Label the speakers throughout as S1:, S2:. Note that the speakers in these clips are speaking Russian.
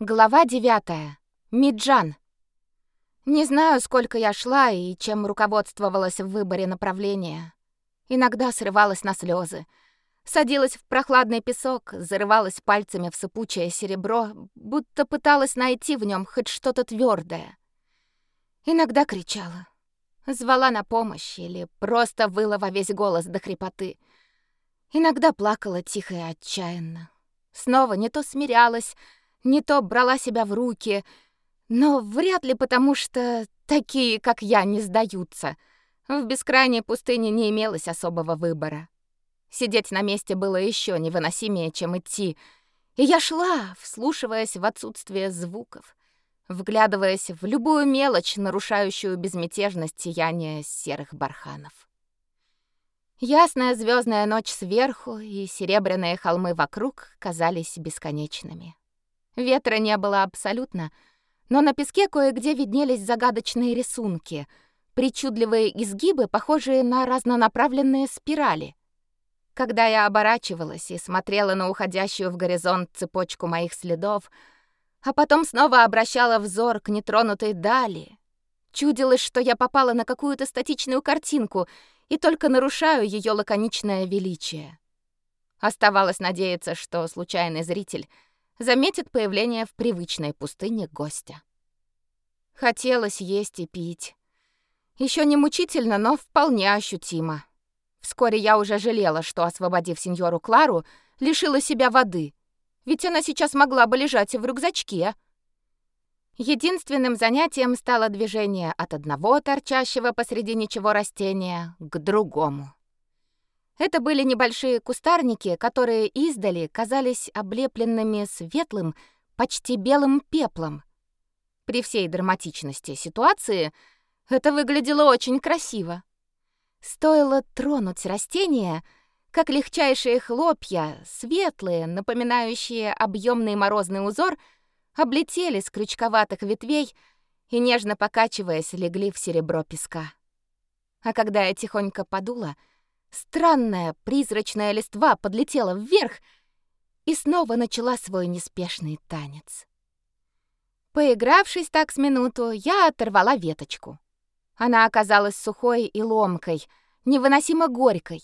S1: Глава девятая. Миджан. Не знаю, сколько я шла и чем руководствовалась в выборе направления. Иногда срывалась на слезы, садилась в прохладный песок, зарывалась пальцами в сыпучее серебро, будто пыталась найти в нем хоть что-то твердое. Иногда кричала, звала на помощь или просто выла во весь голос до хрипоты. Иногда плакала тихо и отчаянно. Снова не то смирялась, не то брала себя в руки, но вряд ли потому, что такие, как я, не сдаются. В бескрайней пустыне не имелось особого выбора. Сидеть на месте было еще невыносимее, чем идти. И я шла, вслушиваясь в отсутствие звуков, вглядываясь в любую мелочь, нарушающую безмятежность сияния серых барханов. Ясная звездная ночь сверху и серебряные холмы вокруг казались бесконечными. Ветра не было абсолютно, но на песке кое-где виднелись загадочные рисунки, причудливые изгибы, похожие на разнонаправленные спирали. Когда я оборачивалась и смотрела на уходящую в горизонт цепочку моих следов, а потом снова обращала взор к нетронутой дали, чудилось, что я попала на какую-то статичную картинку и только нарушаю ее лаконичное величие. Оставалось надеяться, что случайный зритель — заметит появление в привычной пустыне гостя. Хотелось есть и пить. Еще не мучительно, но вполне ощутимо. Вскоре я уже жалела, что, освободив сеньору Клару, лишила себя воды, ведь она сейчас могла бы лежать в рюкзачке. Единственным занятием стало движение от одного торчащего посреди ничего растения к другому. Это были небольшие кустарники, которые издали казались облепленными светлым, почти белым пеплом. При всей драматичности ситуации это выглядело очень красиво. Стоило тронуть растения, как легчайшие хлопья, светлые, напоминающие объемный морозный узор, облетели с крючковатых ветвей и нежно покачиваясь легли в серебро песка. А когда я тихонько подула, Странная призрачная листва подлетела вверх и снова начала свой неспешный танец. Поигравшись так с минуту, я оторвала веточку. Она оказалась сухой и ломкой, невыносимо горькой.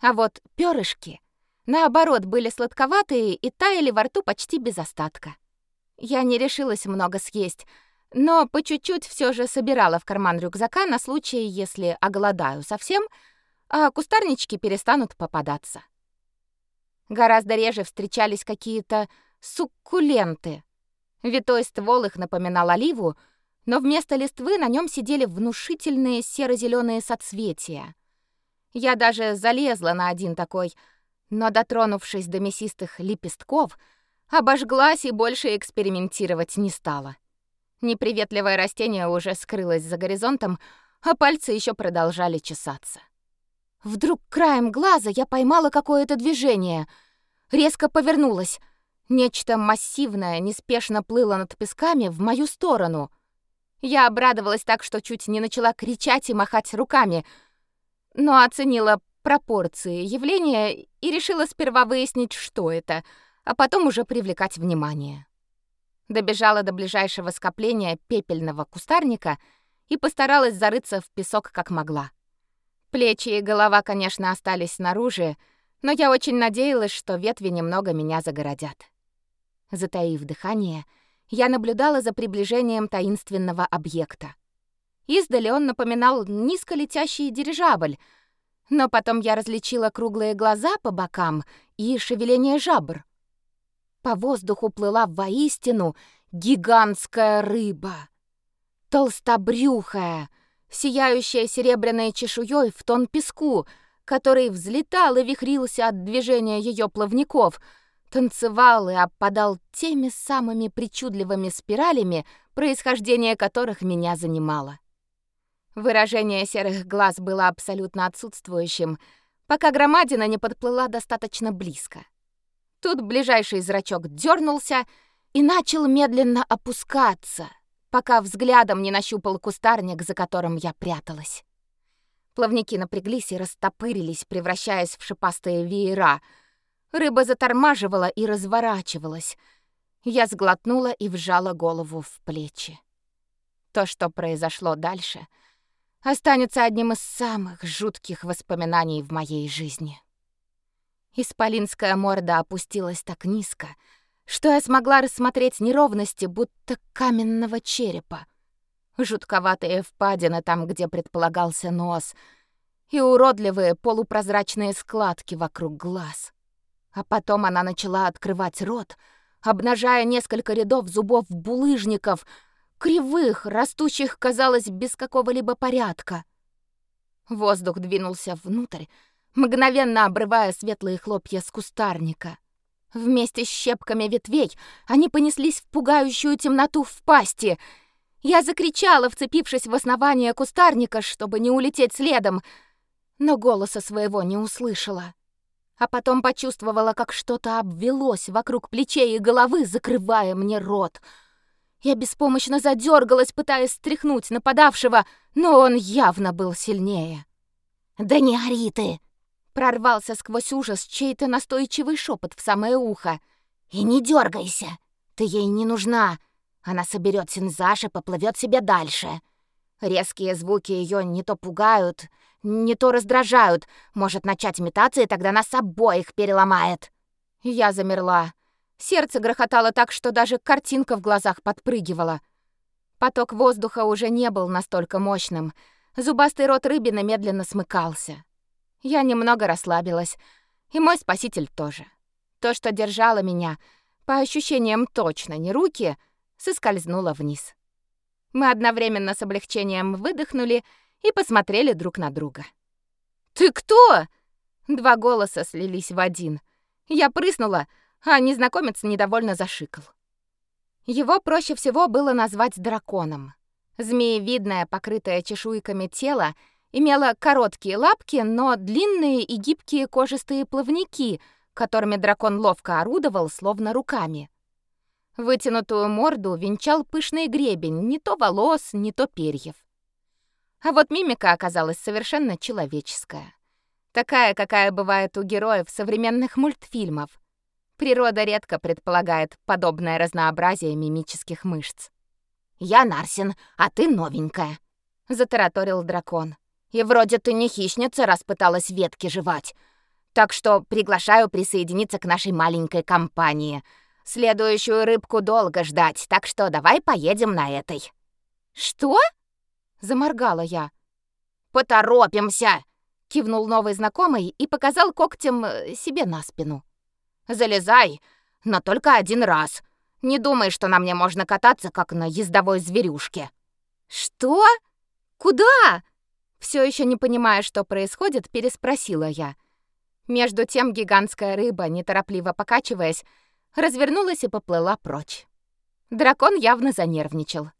S1: А вот перышки, наоборот, были сладковатые и таяли во рту почти без остатка. Я не решилась много съесть, но по чуть-чуть все же собирала в карман рюкзака на случай, если оголодаю совсем — а кустарнички перестанут попадаться. Гораздо реже встречались какие-то суккуленты. Витой ствол их напоминал оливу, но вместо листвы на нем сидели внушительные серо зеленые соцветия. Я даже залезла на один такой, но, дотронувшись до мясистых лепестков, обожглась и больше экспериментировать не стала. Неприветливое растение уже скрылось за горизонтом, а пальцы еще продолжали чесаться. Вдруг краем глаза я поймала какое-то движение. Резко повернулась. Нечто массивное неспешно плыло над песками в мою сторону. Я обрадовалась так, что чуть не начала кричать и махать руками, но оценила пропорции явления и решила сперва выяснить, что это, а потом уже привлекать внимание. Добежала до ближайшего скопления пепельного кустарника и постаралась зарыться в песок как могла. Плечи и голова, конечно, остались снаружи, но я очень надеялась, что ветви немного меня загородят. Затаив дыхание, я наблюдала за приближением таинственного объекта. Издали он напоминал низко летящий дирижабль, но потом я различила круглые глаза по бокам и шевеление жабр. По воздуху плыла воистину гигантская рыба. Толстобрюхая, сияющая серебряной чешуей в тон песку, который взлетал и вихрился от движения ее плавников, танцевал и опадал теми самыми причудливыми спиралями, происхождение которых меня занимало. Выражение серых глаз было абсолютно отсутствующим, пока громадина не подплыла достаточно близко. Тут ближайший зрачок дернулся и начал медленно опускаться — пока взглядом не нащупал кустарник, за которым я пряталась. Плавники напряглись и растопырились, превращаясь в шипастые веера. Рыба затормаживала и разворачивалась. Я сглотнула и вжала голову в плечи. То, что произошло дальше, останется одним из самых жутких воспоминаний в моей жизни. Исполинская морда опустилась так низко, что я смогла рассмотреть неровности, будто каменного черепа. Жутковатые впадины там, где предполагался нос, и уродливые полупрозрачные складки вокруг глаз. А потом она начала открывать рот, обнажая несколько рядов зубов-булыжников, кривых, растущих, казалось, без какого-либо порядка. Воздух двинулся внутрь, мгновенно обрывая светлые хлопья с кустарника. Вместе с щепками ветвей они понеслись в пугающую темноту в пасти. Я закричала, вцепившись в основание кустарника, чтобы не улететь следом, но голоса своего не услышала а потом почувствовала, как что-то обвелось вокруг плечей и головы, закрывая мне рот. Я беспомощно задергалась, пытаясь стряхнуть нападавшего, но он явно был сильнее. «Да не ори ты!» Прорвался сквозь ужас чей-то настойчивый шепот в самое ухо. «И не дергайся! Ты ей не нужна! Она соберет синзаж и поплывет себе дальше!» Резкие звуки ее не то пугают, не то раздражают. Может начать метаться, и тогда нас обоих переломает. Я замерла. Сердце грохотало так, что даже картинка в глазах подпрыгивала. Поток воздуха уже не был настолько мощным. Зубастый рот рыбины медленно смыкался. Я немного расслабилась, и мой спаситель тоже. То, что держало меня, по ощущениям точно не руки, соскользнуло вниз. Мы одновременно с облегчением выдохнули и посмотрели друг на друга. «Ты кто?» Два голоса слились в один. Я прыснула, а незнакомец недовольно зашикал. Его проще всего было назвать драконом. Змеевидное, покрытое чешуйками тело, имело короткие лапки, но длинные и гибкие кожистые плавники, которыми дракон ловко орудовал, словно руками. Вытянутую морду венчал пышный гребень, не то волос, не то перьев. А вот мимика оказалась совершенно человеческая. Такая, какая бывает у героев современных мультфильмов. Природа редко предполагает подобное разнообразие мимических мышц. «Я Нарсин, а ты новенькая», — затараторил дракон. «И вроде ты не хищница, раз пыталась ветки жевать. Так что приглашаю присоединиться к нашей маленькой компании — Следующую рыбку долго ждать, так что давай поедем на этой». «Что?» — заморгала я. «Поторопимся!» — кивнул новый знакомый и показал когтем э, себе на спину. «Залезай, но только один раз. Не думай, что на мне можно кататься, как на ездовой зверюшке». «Что? Куда?» Все еще не понимая, что происходит, переспросила я. Между тем гигантская рыба, неторопливо покачиваясь, развернулась и поплыла прочь. Дракон явно занервничал.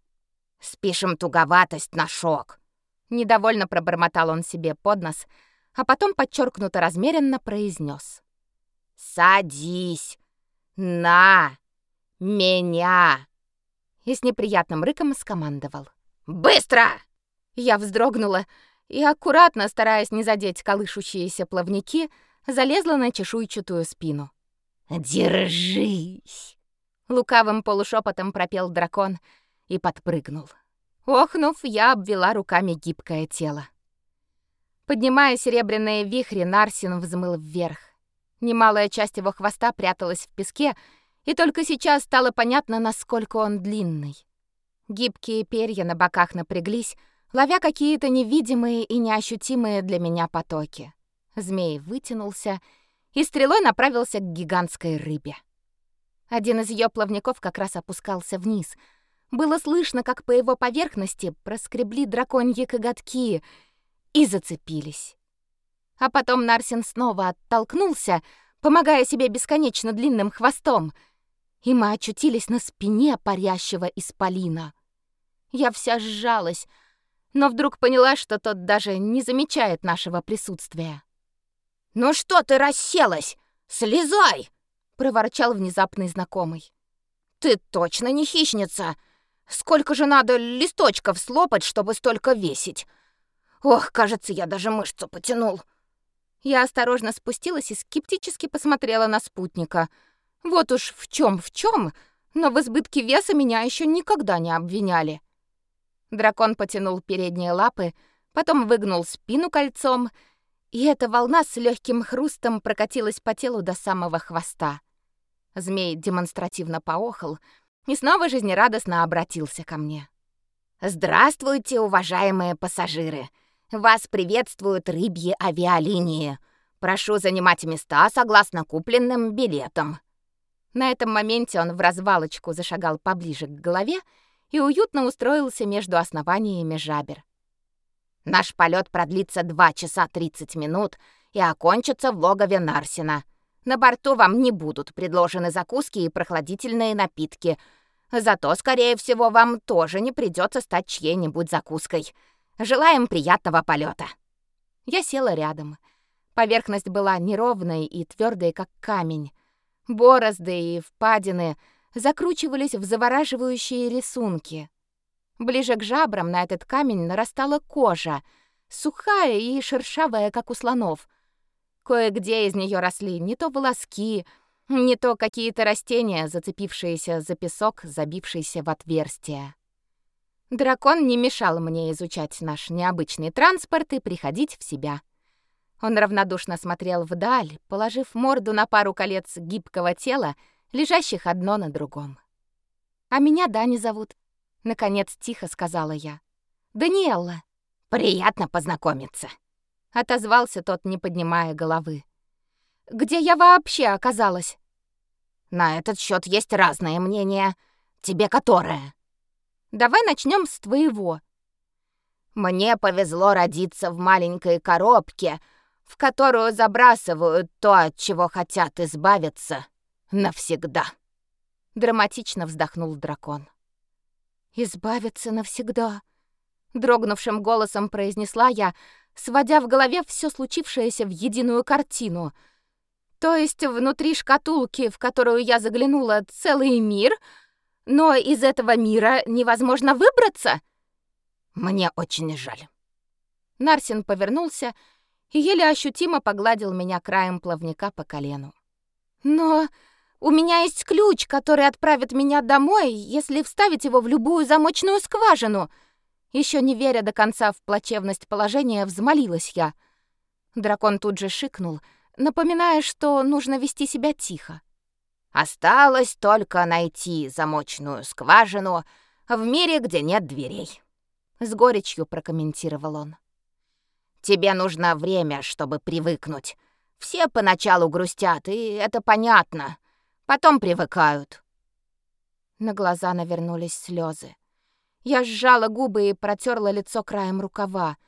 S1: «Спишем туговатость на шок», — недовольно пробормотал он себе под нос, а потом подчеркнуто размеренно произнес: «Садись на меня!» И с неприятным рыком скомандовал. «Быстро!» Я вздрогнула и, аккуратно, стараясь не задеть колышущиеся плавники, залезла на чешуйчатую спину. «Держись!» Лукавым полушепотом пропел дракон и подпрыгнул. Охнув, я обвела руками гибкое тело. Поднимая серебряные вихри, Нарсин взмыл вверх. Немалая часть его хвоста пряталась в песке, и только сейчас стало понятно, насколько он длинный. Гибкие перья на боках напряглись, ловя какие-то невидимые и неощутимые для меня потоки. Змей вытянулся и стрелой направился к гигантской рыбе. Один из ее плавников как раз опускался вниз. Было слышно, как по его поверхности проскребли драконьи коготки и зацепились. А потом Нарсин снова оттолкнулся, помогая себе бесконечно длинным хвостом, и мы очутились на спине парящего исполина. Я вся сжалась, но вдруг поняла, что тот даже не замечает нашего присутствия. «Ну что ты расселась? Слезай!» — проворчал внезапный знакомый. «Ты точно не хищница! Сколько же надо листочков слопать, чтобы столько весить? Ох, кажется, я даже мышцу потянул!» Я осторожно спустилась и скептически посмотрела на спутника. Вот уж в чем в чем, но в избытке веса меня еще никогда не обвиняли. Дракон потянул передние лапы, потом выгнул спину кольцом, и эта волна с легким хрустом прокатилась по телу до самого хвоста. Змей демонстративно поохал и снова жизнерадостно обратился ко мне. «Здравствуйте, уважаемые пассажиры! Вас приветствуют рыбьи авиалинии. Прошу занимать места согласно купленным билетам». На этом моменте он в развалочку зашагал поближе к голове и уютно устроился между основаниями жабер. Наш полет продлится 2 часа 30 минут и окончится в логове Нарсина. На борту вам не будут предложены закуски и прохладительные напитки. Зато, скорее всего, вам тоже не придется стать чьей-нибудь закуской. Желаем приятного полета. Я села рядом. Поверхность была неровной и твердой, как камень. Борозды и впадины закручивались в завораживающие рисунки. Ближе к жабрам на этот камень нарастала кожа, сухая и шершавая, как у слонов. Кое-где из нее росли не то волоски, не то какие-то растения, зацепившиеся за песок, забившиеся в отверстия. Дракон не мешал мне изучать наш необычный транспорт и приходить в себя. Он равнодушно смотрел вдаль, положив морду на пару колец гибкого тела, лежащих одно на другом. «А меня Дани зовут», — наконец тихо сказала я. «Даниэлла». «Приятно познакомиться», — отозвался тот, не поднимая головы. «Где я вообще оказалась?» «На этот счет есть разные мнения. Тебе которое?» «Давай начнем с твоего». «Мне повезло родиться в маленькой коробке», в которую забрасывают то, от чего хотят избавиться навсегда. Драматично вздохнул дракон. Избавиться навсегда, дрогнувшим голосом произнесла я, сводя в голове все случившееся в единую картину. То есть внутри шкатулки, в которую я заглянула, целый мир, но из этого мира невозможно выбраться? Мне очень жаль. Нарсин повернулся и еле ощутимо погладил меня краем плавника по колену. «Но у меня есть ключ, который отправит меня домой, если вставить его в любую замочную скважину!» Еще не веря до конца в плачевность положения, взмолилась я. Дракон тут же шикнул, напоминая, что нужно вести себя тихо. «Осталось только найти замочную скважину в мире, где нет дверей», — с горечью прокомментировал он. Тебе нужно время, чтобы привыкнуть. Все поначалу грустят, и это понятно. Потом привыкают. На глаза навернулись слезы. Я сжала губы и протерла лицо краем рукава.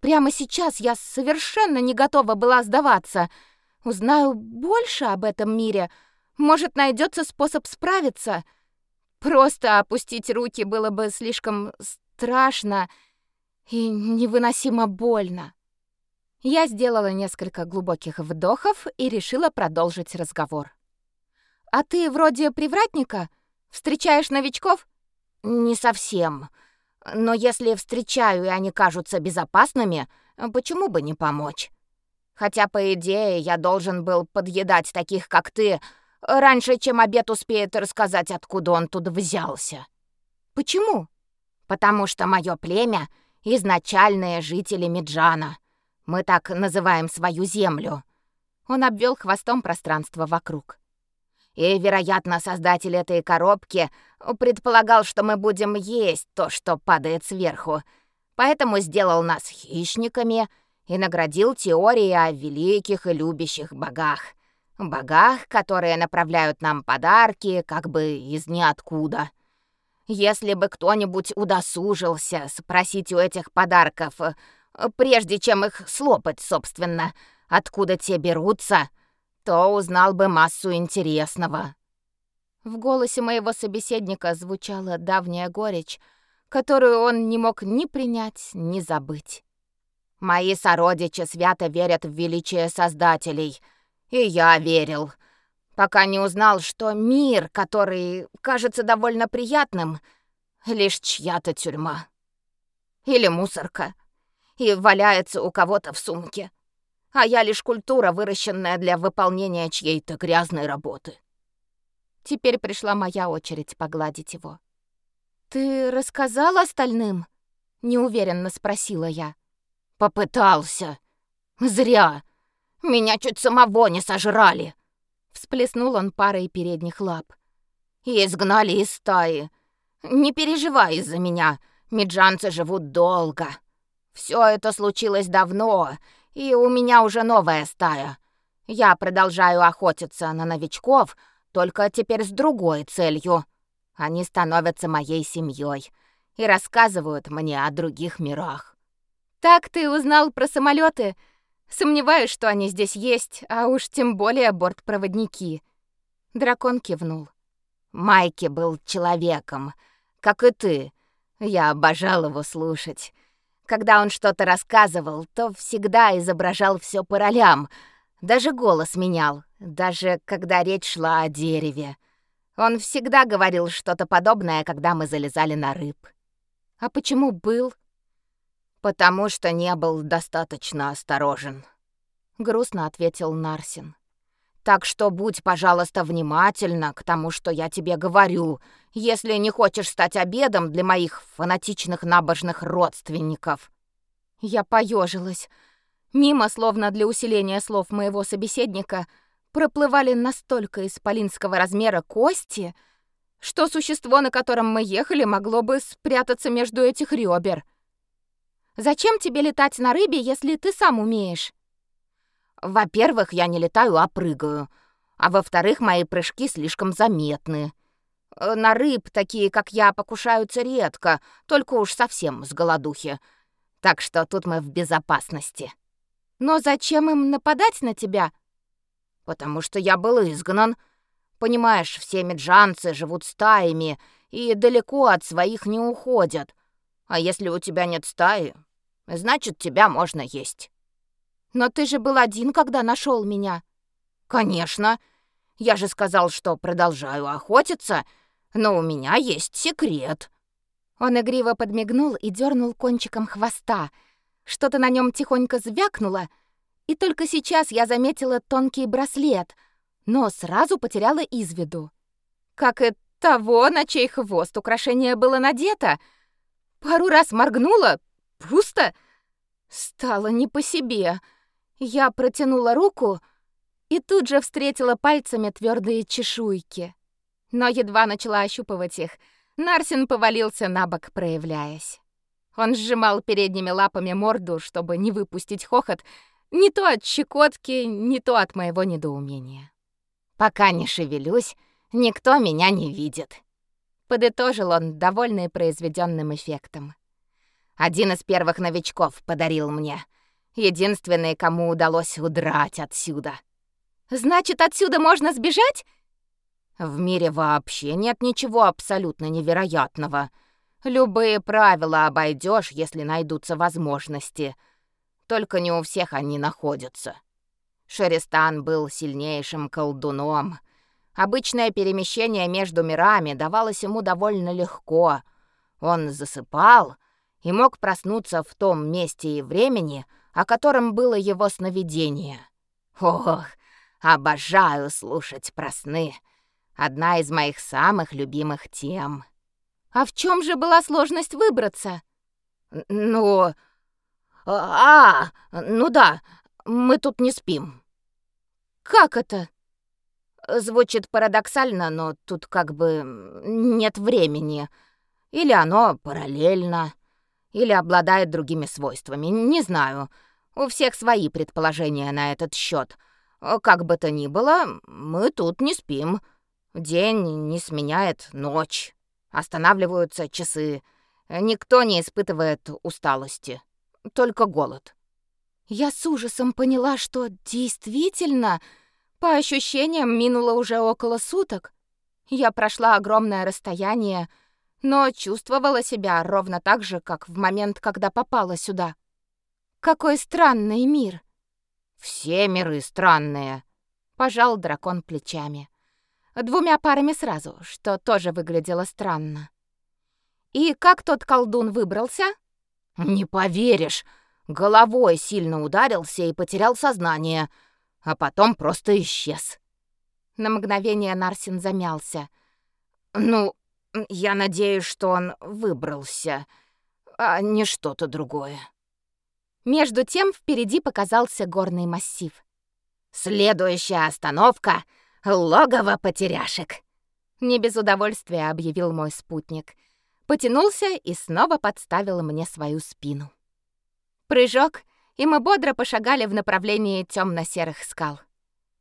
S1: Прямо сейчас я совершенно не готова была сдаваться. Узнаю больше об этом мире. Может, найдется способ справиться. Просто опустить руки было бы слишком страшно и невыносимо больно. Я сделала несколько глубоких вдохов и решила продолжить разговор. «А ты вроде привратника? Встречаешь новичков?» «Не совсем. Но если встречаю, и они кажутся безопасными, почему бы не помочь? Хотя, по идее, я должен был подъедать таких, как ты, раньше, чем обед успеет рассказать, откуда он тут взялся». «Почему?» «Потому что мое племя — изначальные жители Меджана. Мы так называем свою землю. Он обвел хвостом пространство вокруг. И, вероятно, создатель этой коробки предполагал, что мы будем есть то, что падает сверху. Поэтому сделал нас хищниками и наградил теорией о великих и любящих богах. Богах, которые направляют нам подарки как бы из ниоткуда. Если бы кто-нибудь удосужился спросить у этих подарков, э, прежде чем их слопать, собственно, откуда те берутся, то узнал бы массу интересного. В голосе моего собеседника звучала давняя горечь, которую он не мог ни принять, ни забыть. Мои сородичи свято верят в величие создателей, и я верил — пока не узнал, что мир, который кажется довольно приятным, лишь чья-то тюрьма. Или мусорка. И валяется у кого-то в сумке. А я лишь культура, выращенная для выполнения чьей-то грязной работы. Теперь пришла моя очередь погладить его. «Ты рассказал остальным?» — неуверенно спросила я.
S2: «Попытался. Зря. Меня чуть самого не сожрали!» Всплеснул он парой передних лап. «И изгнали из стаи. Не переживай из-за меня, меджанцы живут долго. Все это случилось давно, и у меня уже новая стая. Я продолжаю охотиться на новичков, только теперь с другой целью. Они становятся моей семьей и рассказывают мне о других мирах.
S1: Так ты узнал про самолеты? Сомневаюсь, что они здесь есть, а уж тем более бортпроводники. Дракон кивнул.
S2: Майки был человеком, как и ты. Я обожал его слушать. Когда он что-то рассказывал, то всегда изображал все по ролям, даже голос менял, даже когда речь шла о дереве. Он всегда говорил что-то подобное, когда мы залезали на рыб.
S1: А почему был?
S2: Потому что не был достаточно осторожен, грустно ответил Нарсин. Так что будь, пожалуйста, внимательна к тому, что я тебе говорю, если не хочешь стать обедом для моих фанатичных набожных родственников.
S1: Я поежилась. Мимо, словно для усиления слов моего собеседника, проплывали настолько исполинского размера кости, что существо, на котором мы ехали, могло бы спрятаться между этих ребер. Зачем тебе летать на рыбе, если ты сам умеешь?
S2: Во-первых, я не летаю, а прыгаю. А во-вторых, мои прыжки слишком заметны. Э, на рыб такие, как я, покушаются редко, только уж совсем с голодухи. Так что тут мы в безопасности.
S1: Но зачем им нападать на тебя?
S2: Потому что я был изгнан. Понимаешь, все меджанцы живут стаями и далеко от своих не уходят. А если у тебя нет стаи, значит, тебя можно есть.
S1: Но ты же был один, когда нашел меня.
S2: Конечно. Я же сказал, что продолжаю охотиться, но у меня есть секрет.
S1: Он игриво подмигнул и дернул кончиком хвоста. Что-то на нем тихонько звякнуло, и только сейчас я заметила тонкий браслет, но сразу потеряла из виду. Как и того, на чей хвост украшение было надето. Пару раз моргнула, пусто. Стало не по себе. Я протянула руку и тут же встретила пальцами твердые чешуйки. Но едва начала ощупывать их, Нарсин повалился на бок, проявляясь. Он сжимал передними лапами морду, чтобы не выпустить хохот, не то от щекотки, не то от моего недоумения.
S2: «Пока не шевелюсь, никто меня не видит», — подытожил он, довольный произведенным эффектом. «Один из первых новичков подарил мне — Единственный, кому удалось удрать отсюда.
S1: Значит, отсюда можно сбежать?
S2: В мире вообще нет ничего абсолютно невероятного. Любые правила обойдешь, если найдутся возможности. Только не у всех они находятся. Шеристан был сильнейшим колдуном. Обычное перемещение между мирами давалось ему довольно легко. Он засыпал и мог проснуться в том месте и времени, о котором было его сновидение. Ох, обожаю слушать про сны. Одна из моих самых любимых тем.
S1: А в чем же была сложность выбраться?
S2: Ну, а, ну да, мы тут не спим.
S1: Как это?
S2: Звучит парадоксально, но тут как бы нет времени. Или оно параллельно или обладает другими свойствами, не знаю. У всех свои предположения на этот счет. Как бы то ни было, мы тут не спим. День не сменяет ночь. Останавливаются часы. Никто не испытывает усталости, только голод.
S1: Я с ужасом поняла, что действительно, по ощущениям, минуло уже около суток. Я прошла огромное расстояние, но чувствовала себя ровно так же, как в момент, когда попала сюда. Какой странный мир.
S2: Все миры странные, пожал дракон плечами.
S1: Двумя парами сразу, что тоже выглядело странно. И как тот колдун выбрался?
S2: Не поверишь, головой сильно ударился и потерял сознание, а потом просто исчез.
S1: На мгновение Нарсин замялся.
S2: «Ну, я надеюсь, что он выбрался, а не что-то другое».
S1: Между тем впереди показался горный массив.
S2: «Следующая остановка — логово потеряшек», —
S1: не без удовольствия объявил мой спутник. Потянулся и снова подставил мне свою спину. Прыжок, и мы бодро пошагали в направлении темно серых скал.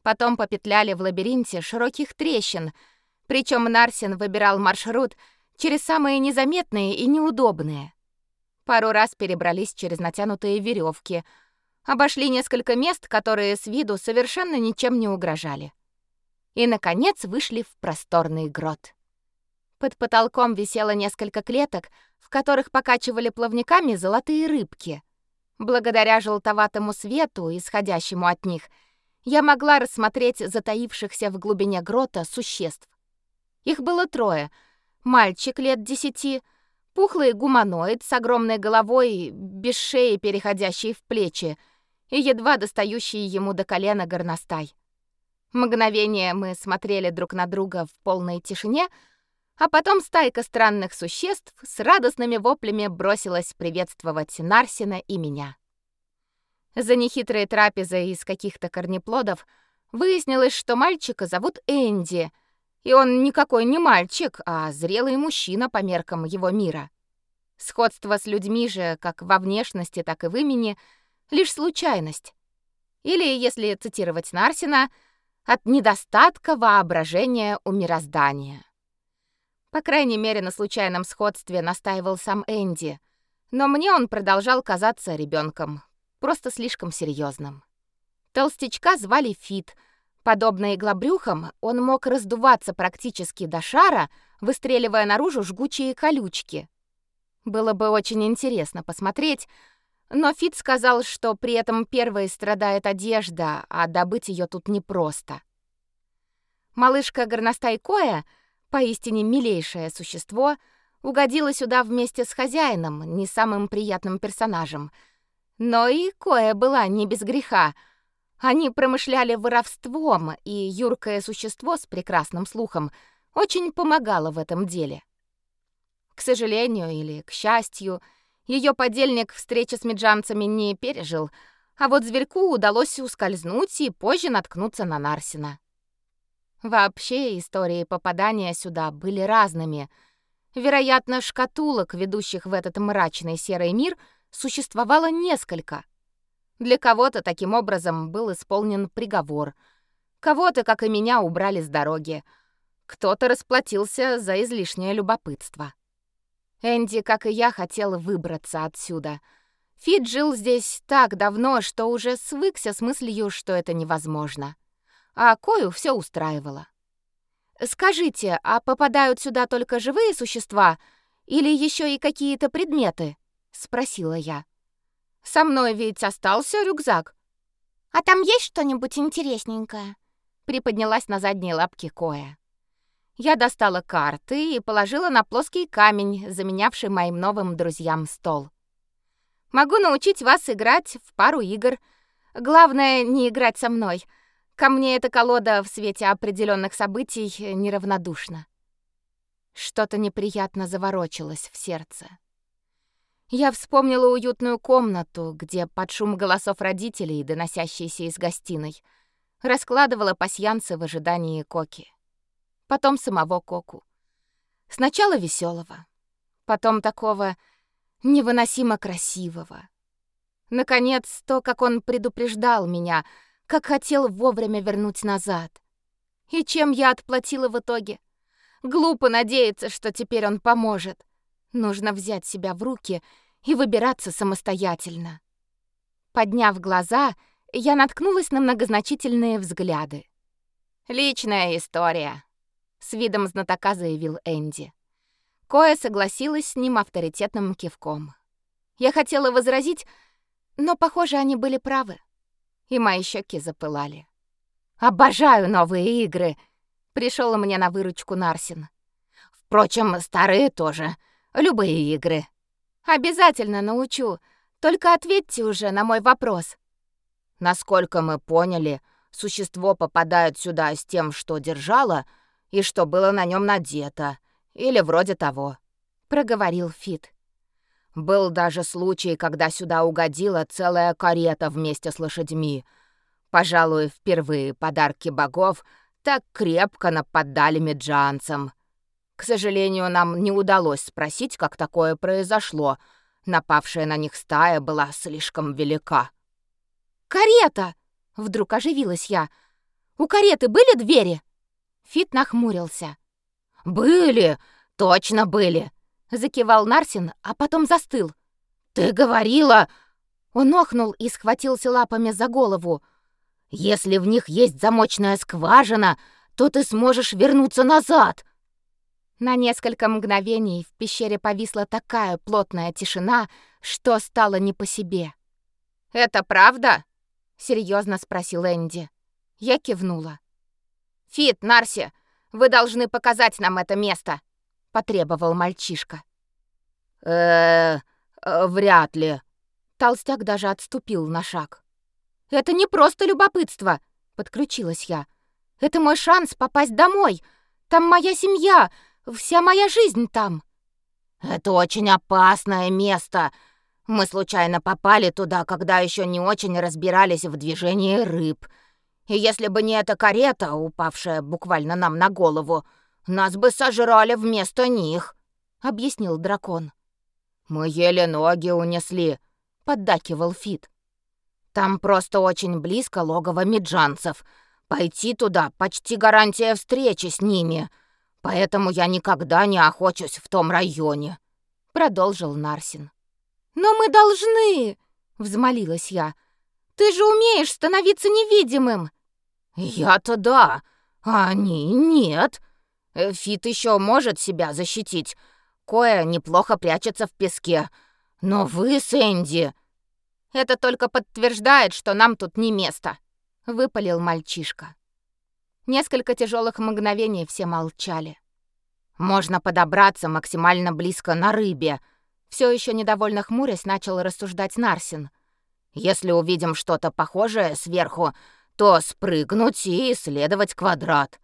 S1: Потом попетляли в лабиринте широких трещин, причем Нарсин выбирал маршрут через самые незаметные и неудобные. Пару раз перебрались через натянутые веревки, обошли несколько мест, которые с виду совершенно ничем не угрожали. И, наконец, вышли в просторный грот. Под потолком висело несколько клеток, в которых покачивали плавниками золотые рыбки. Благодаря желтоватому свету, исходящему от них, я могла рассмотреть затаившихся в глубине грота существ. Их было трое. Мальчик лет десяти, пухлый гуманоид с огромной головой, без шеи, переходящей в плечи, и едва достающий ему до колена горностай. Мгновение мы смотрели друг на друга в полной тишине, а потом стайка странных существ с радостными воплями бросилась приветствовать Нарсина и меня. За нехитрой трапезой из каких-то корнеплодов выяснилось, что мальчика зовут Энди, и он никакой не мальчик, а зрелый мужчина по меркам его мира. Сходство с людьми же, как во внешности, так и в имени, лишь случайность. Или, если цитировать Нарсина, от недостатка воображения у мироздания. По крайней мере, на случайном сходстве настаивал сам Энди, но мне он продолжал казаться ребенком, просто слишком серьезным. Толстячка звали Фит. Подобно иглобрюхам, он мог раздуваться практически до шара, выстреливая наружу жгучие колючки. Было бы очень интересно посмотреть, но Фит сказал, что при этом первой страдает одежда, а добыть ее тут непросто. Малышка горностайкоя — поистине милейшее существо, угодило сюда вместе с хозяином, не самым приятным персонажем. Но и Коя была не без греха. Они промышляли воровством, и юркое существо с прекрасным слухом очень помогало в этом деле. К сожалению или к счастью, ее подельник встречи с меджанцами не пережил, а вот зверьку удалось ускользнуть и позже наткнуться на Нарсина. Вообще, истории попадания сюда были разными. Вероятно, шкатулок, ведущих в этот мрачный серый мир, существовало несколько. Для кого-то таким образом был исполнен приговор. Кого-то, как и меня, убрали с дороги. Кто-то расплатился за излишнее любопытство. Энди, как и я, хотел выбраться отсюда. Фит жил здесь так давно, что уже свыкся с мыслью, что это невозможно а Кою все устраивало. «Скажите, а попадают сюда только живые существа или еще и какие-то предметы?» — спросила я. «Со мной ведь остался рюкзак».
S3: «А там есть что-нибудь интересненькое?»
S1: — приподнялась на задние лапки Коя. Я достала карты и положила на плоский камень, заменявший моим новым друзьям стол. «Могу научить вас играть в пару игр. Главное, не играть со мной — Ко мне эта колода в свете определенных событий неравнодушна. Что-то неприятно заворочилось в сердце. Я вспомнила уютную комнату, где под шум голосов родителей, доносящиеся из гостиной, раскладывала пасьянцы в ожидании Коки. Потом самого Коку. Сначала веселого, потом такого невыносимо красивого. Наконец, то, как он предупреждал меня — как хотел вовремя вернуть назад. И чем я отплатила в итоге? Глупо надеяться, что теперь он поможет. Нужно взять себя в руки и выбираться самостоятельно. Подняв глаза, я наткнулась на многозначительные взгляды. «Личная история», — с видом знатока заявил Энди. Коя согласилась с ним авторитетным кивком. Я хотела возразить, но, похоже, они были правы и мои щеки запылали. «Обожаю новые игры!» — пришел мне на выручку Нарсин. «Впрочем, старые тоже. Любые игры». «Обязательно научу. Только ответьте уже на мой вопрос».
S2: «Насколько мы поняли, существо попадает сюда с тем, что держало и что было на нем надето, или вроде того», — проговорил Фит. «Был даже случай, когда сюда угодила целая карета вместе с лошадьми. Пожалуй, впервые подарки богов так крепко нападали меджанцам. К сожалению, нам не удалось спросить, как такое произошло. Напавшая на них стая была слишком велика».
S1: «Карета!» — вдруг оживилась я. «У кареты были двери?» Фит нахмурился.
S2: «Были, точно были!» — закивал Нарсин, а потом застыл. «Ты говорила...» Он охнул и схватился лапами за голову. «Если в них есть замочная скважина, то ты сможешь вернуться назад!»
S1: На несколько мгновений в пещере повисла такая плотная тишина, что стало не по себе.
S2: «Это правда?»
S1: серьезно спросил Энди. Я кивнула.
S2: Фит, Нарси, вы должны показать нам это место, потребовал мальчишка. Э, -э вряд ли.
S1: Толстяк даже отступил на шаг. Это не просто любопытство, подключилась я. Это мой шанс попасть домой. Там моя семья, вся моя жизнь там.
S2: Это очень опасное место, мы случайно попали туда, когда еще не очень разбирались в движении рыб. И если бы не эта карета, упавшая буквально нам на голову, нас бы сожрали вместо них, объяснил дракон. Мы еле ноги унесли, поддакивал Фит. Там просто очень близко логово меджанцев. Пойти туда почти гарантия встречи с ними. Поэтому я никогда не охочусь в том районе, продолжил Нарсин.
S1: «Но мы должны!» — взмолилась я. «Ты же умеешь становиться невидимым!»
S2: «Я-то да, а они нет. Фит еще может себя защитить. Кое неплохо прячется в песке. Но вы, Сэнди...»
S1: «Это только подтверждает, что нам тут не место», — выпалил мальчишка. Несколько тяжелых мгновений все молчали.
S2: «Можно подобраться максимально близко на рыбе», все еще недовольно хмурясь, начал рассуждать Нарсин. «Если увидим что-то похожее сверху, то спрыгнуть и исследовать квадрат.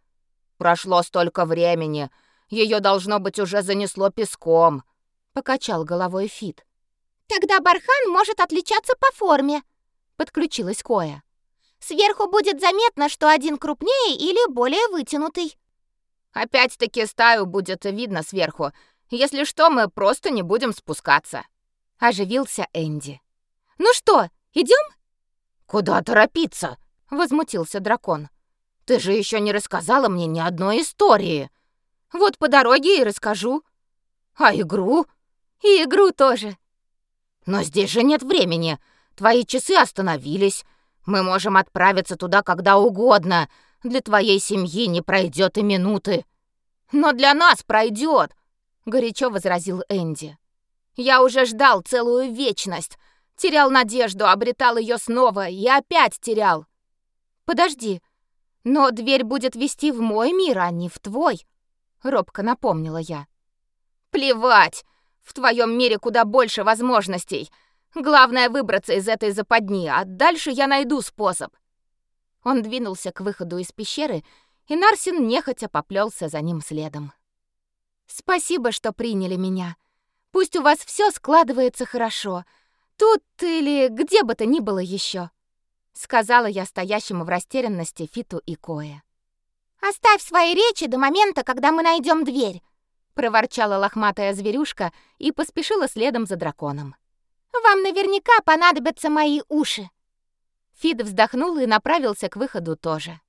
S2: Прошло столько времени, ее должно быть уже занесло песком», — покачал головой Фит.
S3: «Тогда бархан может отличаться по форме», — подключилась Коя. «Сверху будет заметно, что один крупнее или более вытянутый».
S2: «Опять-таки стаю будет видно сверху, если что, мы просто не будем спускаться.
S1: Оживился Энди. Ну что, идем?
S2: Куда торопиться? Возмутился дракон. Ты же еще не рассказала мне ни одной истории.
S1: Вот по дороге и расскажу.
S2: А игру?
S1: И игру тоже.
S2: Но здесь же нет времени. Твои часы остановились. Мы можем отправиться туда когда угодно. Для твоей семьи не пройдет и минуты.
S1: Но для нас пройдет горячо возразил Энди. Я уже ждал целую вечность, терял надежду, обретал ее снова и опять терял. Подожди, но дверь будет вести в мой мир, а не в твой, робко напомнила я. Плевать, в твоем мире куда больше возможностей. Главное выбраться из этой западни, а дальше я найду способ. Он двинулся к выходу из пещеры, и Нарсин нехотя поплелся за ним следом. Спасибо, что приняли меня. Пусть у вас все складывается хорошо. Тут или где бы то ни было еще, сказала я стоящему в растерянности Фиту и Кое.
S3: Оставь свои речи до момента, когда мы найдем дверь,
S1: проворчала лохматая зверюшка и поспешила следом за драконом.
S3: Вам наверняка понадобятся мои уши.
S1: Фит вздохнул и направился к выходу тоже.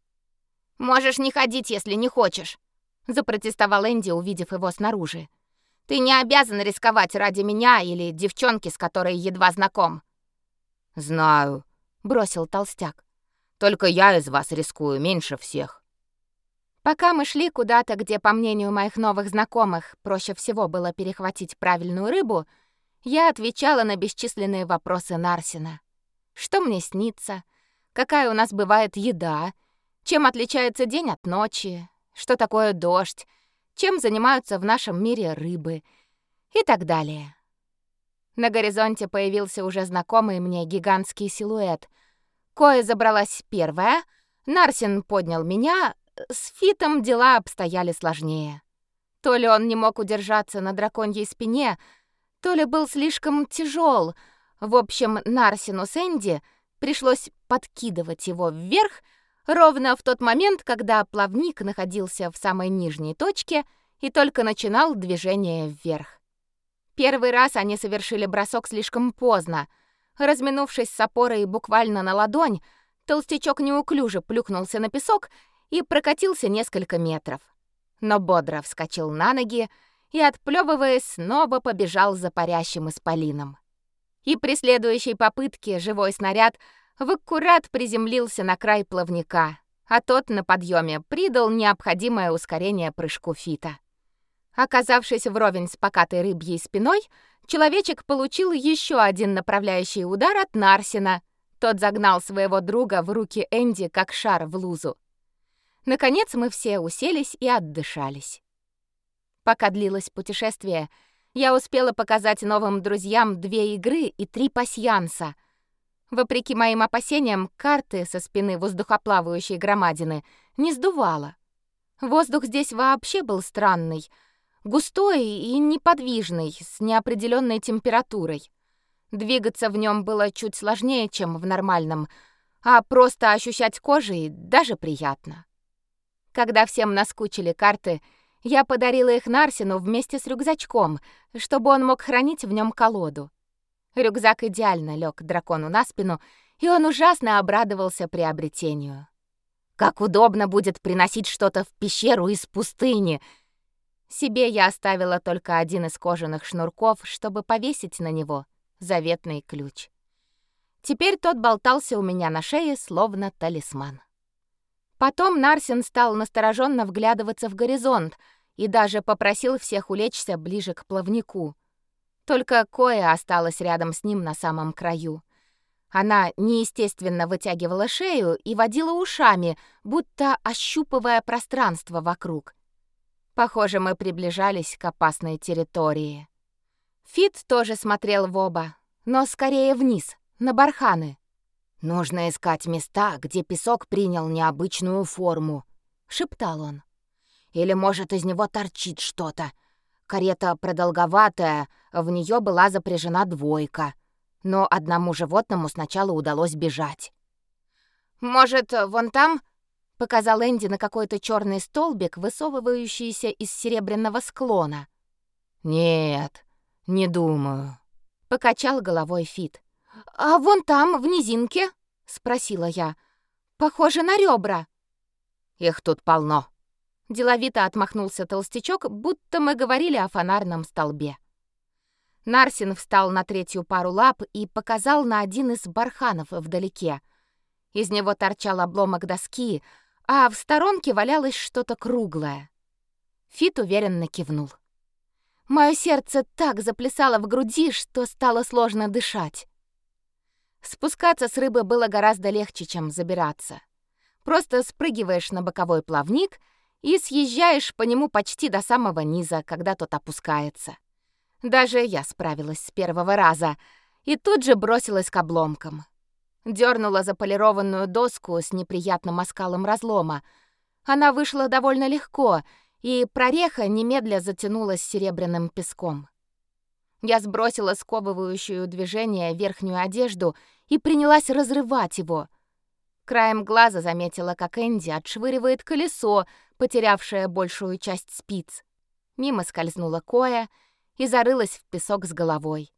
S2: Можешь не ходить, если не хочешь, запротестовал Энди, увидев его снаружи. Ты не обязан рисковать ради меня или девчонки, с которой едва знаком. Знаю, бросил толстяк. Только я из вас рискую меньше всех.
S1: Пока мы шли куда-то, где, по мнению моих новых знакомых, проще всего было перехватить правильную рыбу, я отвечала на бесчисленные вопросы Нарсина. Что мне снится? Какая у нас бывает еда? Чем отличается день от ночи? что такое дождь, чем занимаются в нашем мире рыбы и так далее. На горизонте появился уже знакомый мне гигантский силуэт. Кое забралась первая, Нарсин поднял меня, с Фитом дела обстояли сложнее. То ли он не мог удержаться на драконьей спине, то ли был слишком тяжел. В общем, Нарсину с Энди пришлось подкидывать его вверх ровно в тот момент, когда плавник находился в самой нижней точке и только начинал движение вверх. Первый раз они совершили бросок слишком поздно. Разминувшись с опорой буквально на ладонь, толстячок неуклюже плюхнулся на песок и прокатился несколько метров. Но бодро вскочил на ноги и, отплёвываясь, снова побежал за парящим исполином. И при следующей попытке живой снаряд в аккурат приземлился на край плавника, а тот на подъеме придал необходимое ускорение прыжку Фита. Оказавшись вровень с покатой рыбьей спиной, человечек получил еще один направляющий удар от Нарсина. Тот загнал своего друга в руки Энди, как шар в лузу. Наконец мы все уселись и отдышались. Пока длилось путешествие, я успела показать новым друзьям две игры и три пасьянса. Вопреки моим опасениям, карты со спины воздухоплавающей громадины не сдувало. Воздух здесь вообще был странный — Густой и неподвижный, с неопределенной температурой. Двигаться в нем было чуть сложнее, чем в нормальном, а просто ощущать кожей даже приятно. Когда всем наскучили карты, я подарила их Нарсину вместе с рюкзачком, чтобы он мог хранить в нем колоду. Рюкзак идеально лег дракону на спину, и он ужасно обрадовался приобретению. Как удобно будет приносить что-то в пещеру из пустыни — себе я оставила только один из кожаных шнурков, чтобы повесить на него заветный ключ. Теперь тот болтался у меня на шее, словно талисман. Потом Нарсин стал настороженно вглядываться в горизонт и даже попросил всех улечься ближе к плавнику. Только Коя осталась рядом с ним на самом краю. Она неестественно вытягивала шею и водила ушами, будто ощупывая пространство вокруг. Похоже, мы приближались к опасной территории. Фит тоже смотрел в оба, но скорее вниз, на барханы. Нужно искать места, где песок принял необычную форму, шептал он. Или, может, из него торчит что-то. Карета продолговатая, в нее была запряжена двойка, но одному животному сначала удалось бежать. Может, вон там Показал Энди на какой-то черный столбик, высовывающийся из серебряного склона. «Нет, не думаю», — покачал головой Фит. «А вон там, в низинке?» — спросила я. «Похоже на ребра». «Их тут полно», — деловито отмахнулся толстячок, будто мы говорили о фонарном столбе. Нарсин встал на третью пару лап и показал на один из барханов вдалеке. Из него торчал обломок доски, а в сторонке валялось что-то круглое. Фит уверенно кивнул. Мое сердце так заплясало в груди, что стало сложно дышать. Спускаться с рыбы было гораздо легче, чем забираться. Просто спрыгиваешь на боковой плавник и съезжаешь по нему почти до самого низа, когда тот опускается. Даже я справилась с первого раза и тут же бросилась к обломкам. Дёрнула за полированную доску с неприятным оскалом разлома. Она вышла довольно легко, и прореха немедля затянулась серебряным песком. Я сбросила сковывающую движение верхнюю одежду и принялась разрывать его. Краем глаза заметила, как Энди отшвыривает колесо, потерявшее большую часть спиц. Мимо скользнула Коя и зарылась в песок с головой.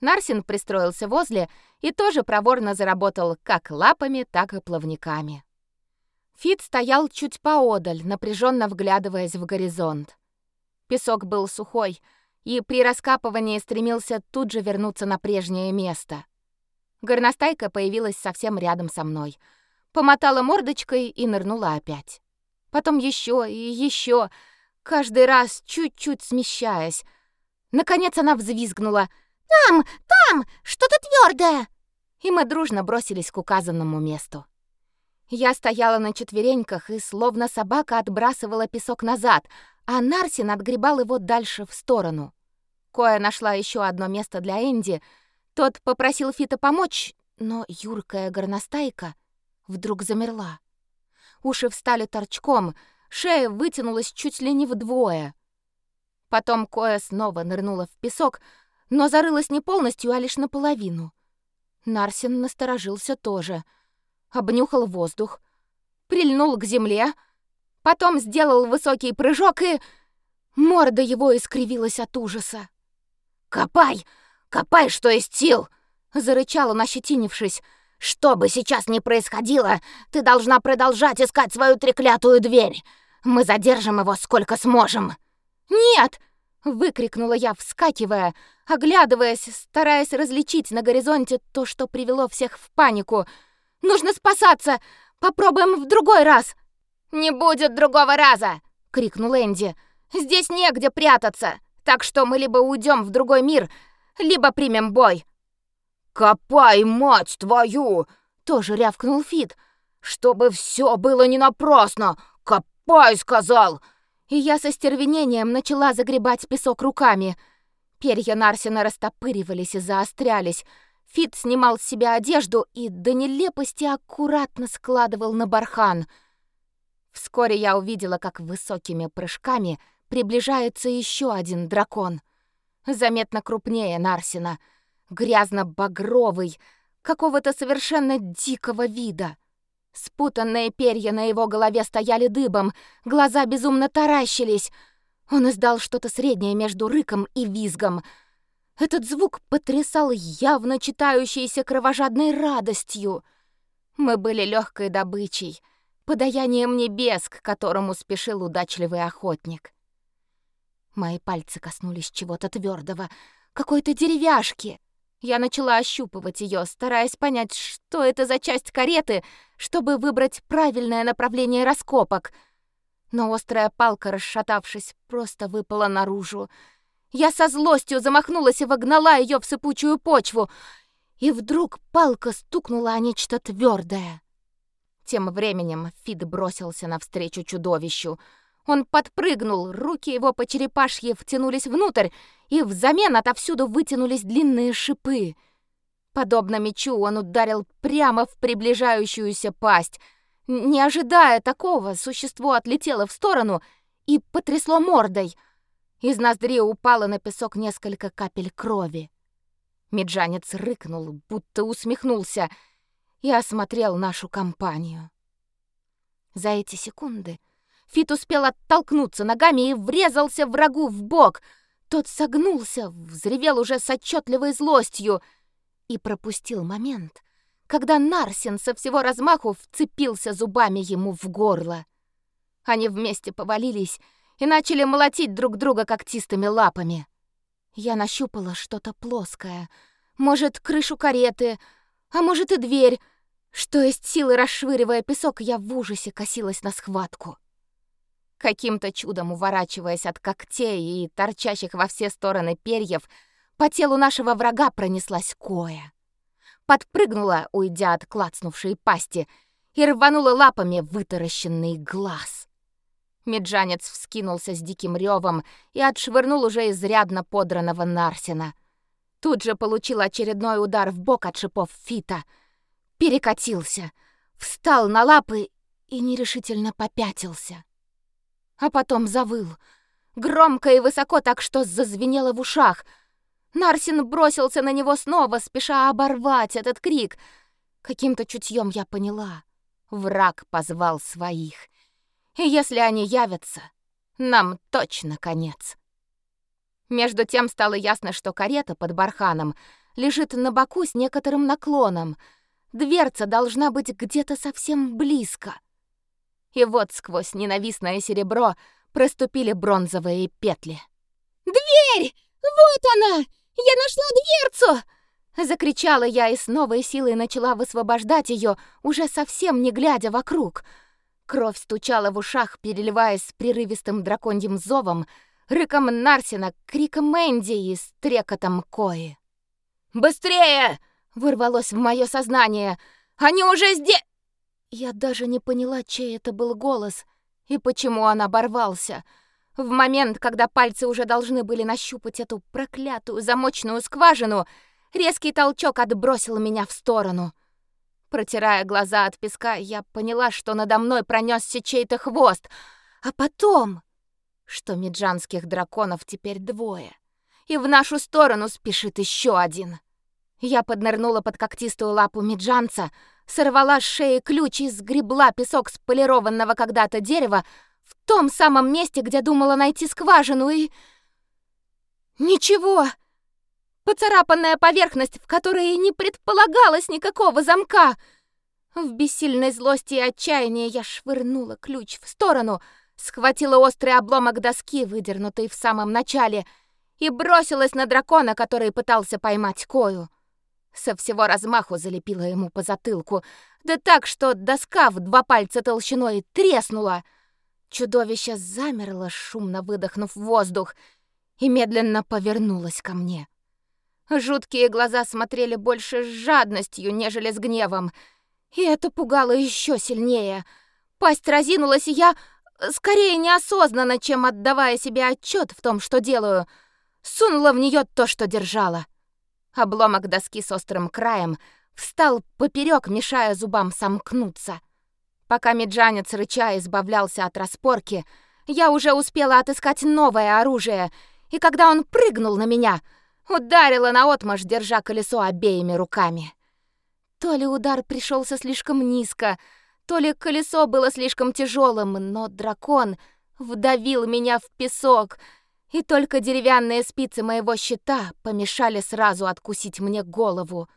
S1: Нарсин пристроился возле и тоже проворно заработал как лапами, так и плавниками. Фит стоял чуть поодаль, напряженно вглядываясь в горизонт. Песок был сухой, и при раскапывании стремился тут же вернуться на прежнее место. Горностайка появилась совсем рядом со мной, помотала мордочкой и нырнула опять. Потом еще и еще, каждый раз чуть-чуть смещаясь. Наконец она взвизгнула —
S3: «Там! Там! Что-то твердое!»
S1: И мы дружно бросились к указанному месту. Я стояла на четвереньках и словно собака отбрасывала песок назад, а Нарсин отгребал его дальше в сторону. Коя нашла еще одно место для Энди. Тот попросил Фита помочь, но юркая горностайка вдруг замерла. уши встали торчком, шея вытянулась чуть ли не вдвое. Потом Коя снова нырнула в песок, но зарылась не полностью, а лишь наполовину. Нарсин насторожился тоже. Обнюхал воздух, прильнул к земле, потом сделал высокий прыжок и... Морда его искривилась от ужаса.
S2: «Копай! Копай, что есть сил!»
S1: — зарычал он, ощетинившись.
S2: «Что бы сейчас ни происходило, ты должна продолжать искать свою треклятую дверь. Мы задержим его сколько сможем».
S1: «Нет!» — выкрикнула я, вскакивая, оглядываясь, стараясь различить на горизонте то, что привело всех в панику. «Нужно спасаться! Попробуем в другой раз!»
S2: «Не будет другого раза!»
S1: — крикнул Энди. «Здесь негде прятаться, так что мы либо уйдем в другой мир, либо примем бой».
S2: «Копай, мать твою!»
S1: — тоже рявкнул Фит.
S2: «Чтобы все было не напрасно! Копай, сказал!»
S1: И я со стервенением начала загребать песок руками. Перья Нарсина растопыривались и заострялись. Фит снимал с себя одежду и до нелепости аккуратно складывал на бархан. Вскоре я увидела, как высокими прыжками приближается еще один дракон. Заметно крупнее Нарсина, грязно-багровый, какого-то совершенно дикого вида. Спутанные перья на его голове стояли дыбом, глаза безумно таращились. Он издал что-то среднее между рыком и визгом. Этот звук потрясал явно читающейся кровожадной радостью. Мы были легкой добычей, подаянием небес, к которому спешил удачливый охотник. Мои пальцы коснулись чего-то твердого, какой-то деревяшки. Я начала ощупывать ее, стараясь понять, что это за часть кареты, чтобы выбрать правильное направление раскопок. Но острая палка, расшатавшись, просто выпала наружу. Я со злостью замахнулась и вогнала ее в сыпучую почву. И вдруг палка стукнула о нечто твердое. Тем временем Фид бросился навстречу чудовищу — он подпрыгнул, руки его по черепашье втянулись внутрь, и взамен отовсюду вытянулись длинные шипы. Подобно мечу он ударил прямо в приближающуюся пасть. Не ожидая такого, существо отлетело в сторону и потрясло мордой. Из ноздри упало на песок несколько капель крови. Меджанец рыкнул, будто усмехнулся, и осмотрел нашу компанию. За эти секунды Фит успел оттолкнуться ногами и врезался врагу в бок. Тот согнулся, взревел уже с отчетливой злостью и пропустил момент, когда Нарсин со всего размаху вцепился зубами ему в горло. Они вместе повалились и начали молотить друг друга когтистыми лапами. Я нащупала что-то плоское, может, крышу кареты, а может и дверь. Что есть силы, расшвыривая песок, я в ужасе косилась на схватку. Каким-то чудом уворачиваясь от когтей и торчащих во все стороны перьев, по телу нашего врага пронеслась коя. Подпрыгнула, уйдя от клацнувшей пасти, и рванула лапами вытаращенный глаз. Меджанец вскинулся с диким ревом и отшвырнул уже изрядно подранного Нарсина. Тут же получил очередной удар в бок от шипов Фита. Перекатился, встал на лапы и нерешительно попятился а потом завыл. Громко и высоко, так что зазвенело в ушах. Нарсин бросился на него снова, спеша оборвать этот крик. Каким-то чутьем я поняла. Враг позвал своих. И если они явятся, нам точно конец. Между тем стало ясно, что карета под барханом лежит на боку с некоторым наклоном. Дверца должна быть где-то совсем близко. И вот сквозь ненавистное серебро проступили бронзовые петли.
S3: «Дверь! Вот она! Я нашла дверцу!»
S1: Закричала я и с новой силой начала высвобождать ее, уже совсем не глядя вокруг. Кровь стучала в ушах, переливаясь прерывистым драконьим зовом, рыком Нарсина, криком Мэнди и стрекотом Кои.
S2: «Быстрее!»
S1: — вырвалось в мое сознание. «Они уже здесь!» Я даже не поняла, чей это был голос и почему он оборвался. В момент, когда пальцы уже должны были нащупать эту проклятую замочную скважину, резкий толчок отбросил меня в сторону. Протирая глаза от песка, я поняла, что надо мной пронесся чей-то хвост, а потом, что меджанских драконов теперь двое, и в нашу сторону спешит еще один. Я поднырнула под когтистую лапу меджанца, сорвала с шеи ключ и сгребла песок с полированного когда-то дерева в том самом месте, где думала найти скважину, и... Ничего! Поцарапанная поверхность, в которой не предполагалось никакого замка. В бессильной злости и отчаянии я швырнула ключ в сторону, схватила острый обломок доски, выдернутый в самом начале, и бросилась на дракона, который пытался поймать Кою. Со всего размаху залепила ему по затылку, да так, что доска в два пальца толщиной треснула. Чудовище замерло, шумно выдохнув воздух, и медленно повернулось ко мне. Жуткие глаза смотрели больше с жадностью, нежели с гневом. И это пугало еще сильнее. Пасть разинулась, и я, скорее неосознанно, чем отдавая себе отчет в том, что делаю, сунула в нее то, что держала. Обломок доски с острым краем встал поперек, мешая зубам сомкнуться. Пока меджанец рыча избавлялся от распорки, я уже успела отыскать новое оружие, и когда он прыгнул на меня — Ударила наотмашь, держа колесо обеими руками. То ли удар пришелся слишком низко, то ли колесо было слишком тяжелым, но дракон вдавил меня в песок, и только деревянные спицы моего щита помешали сразу откусить мне голову.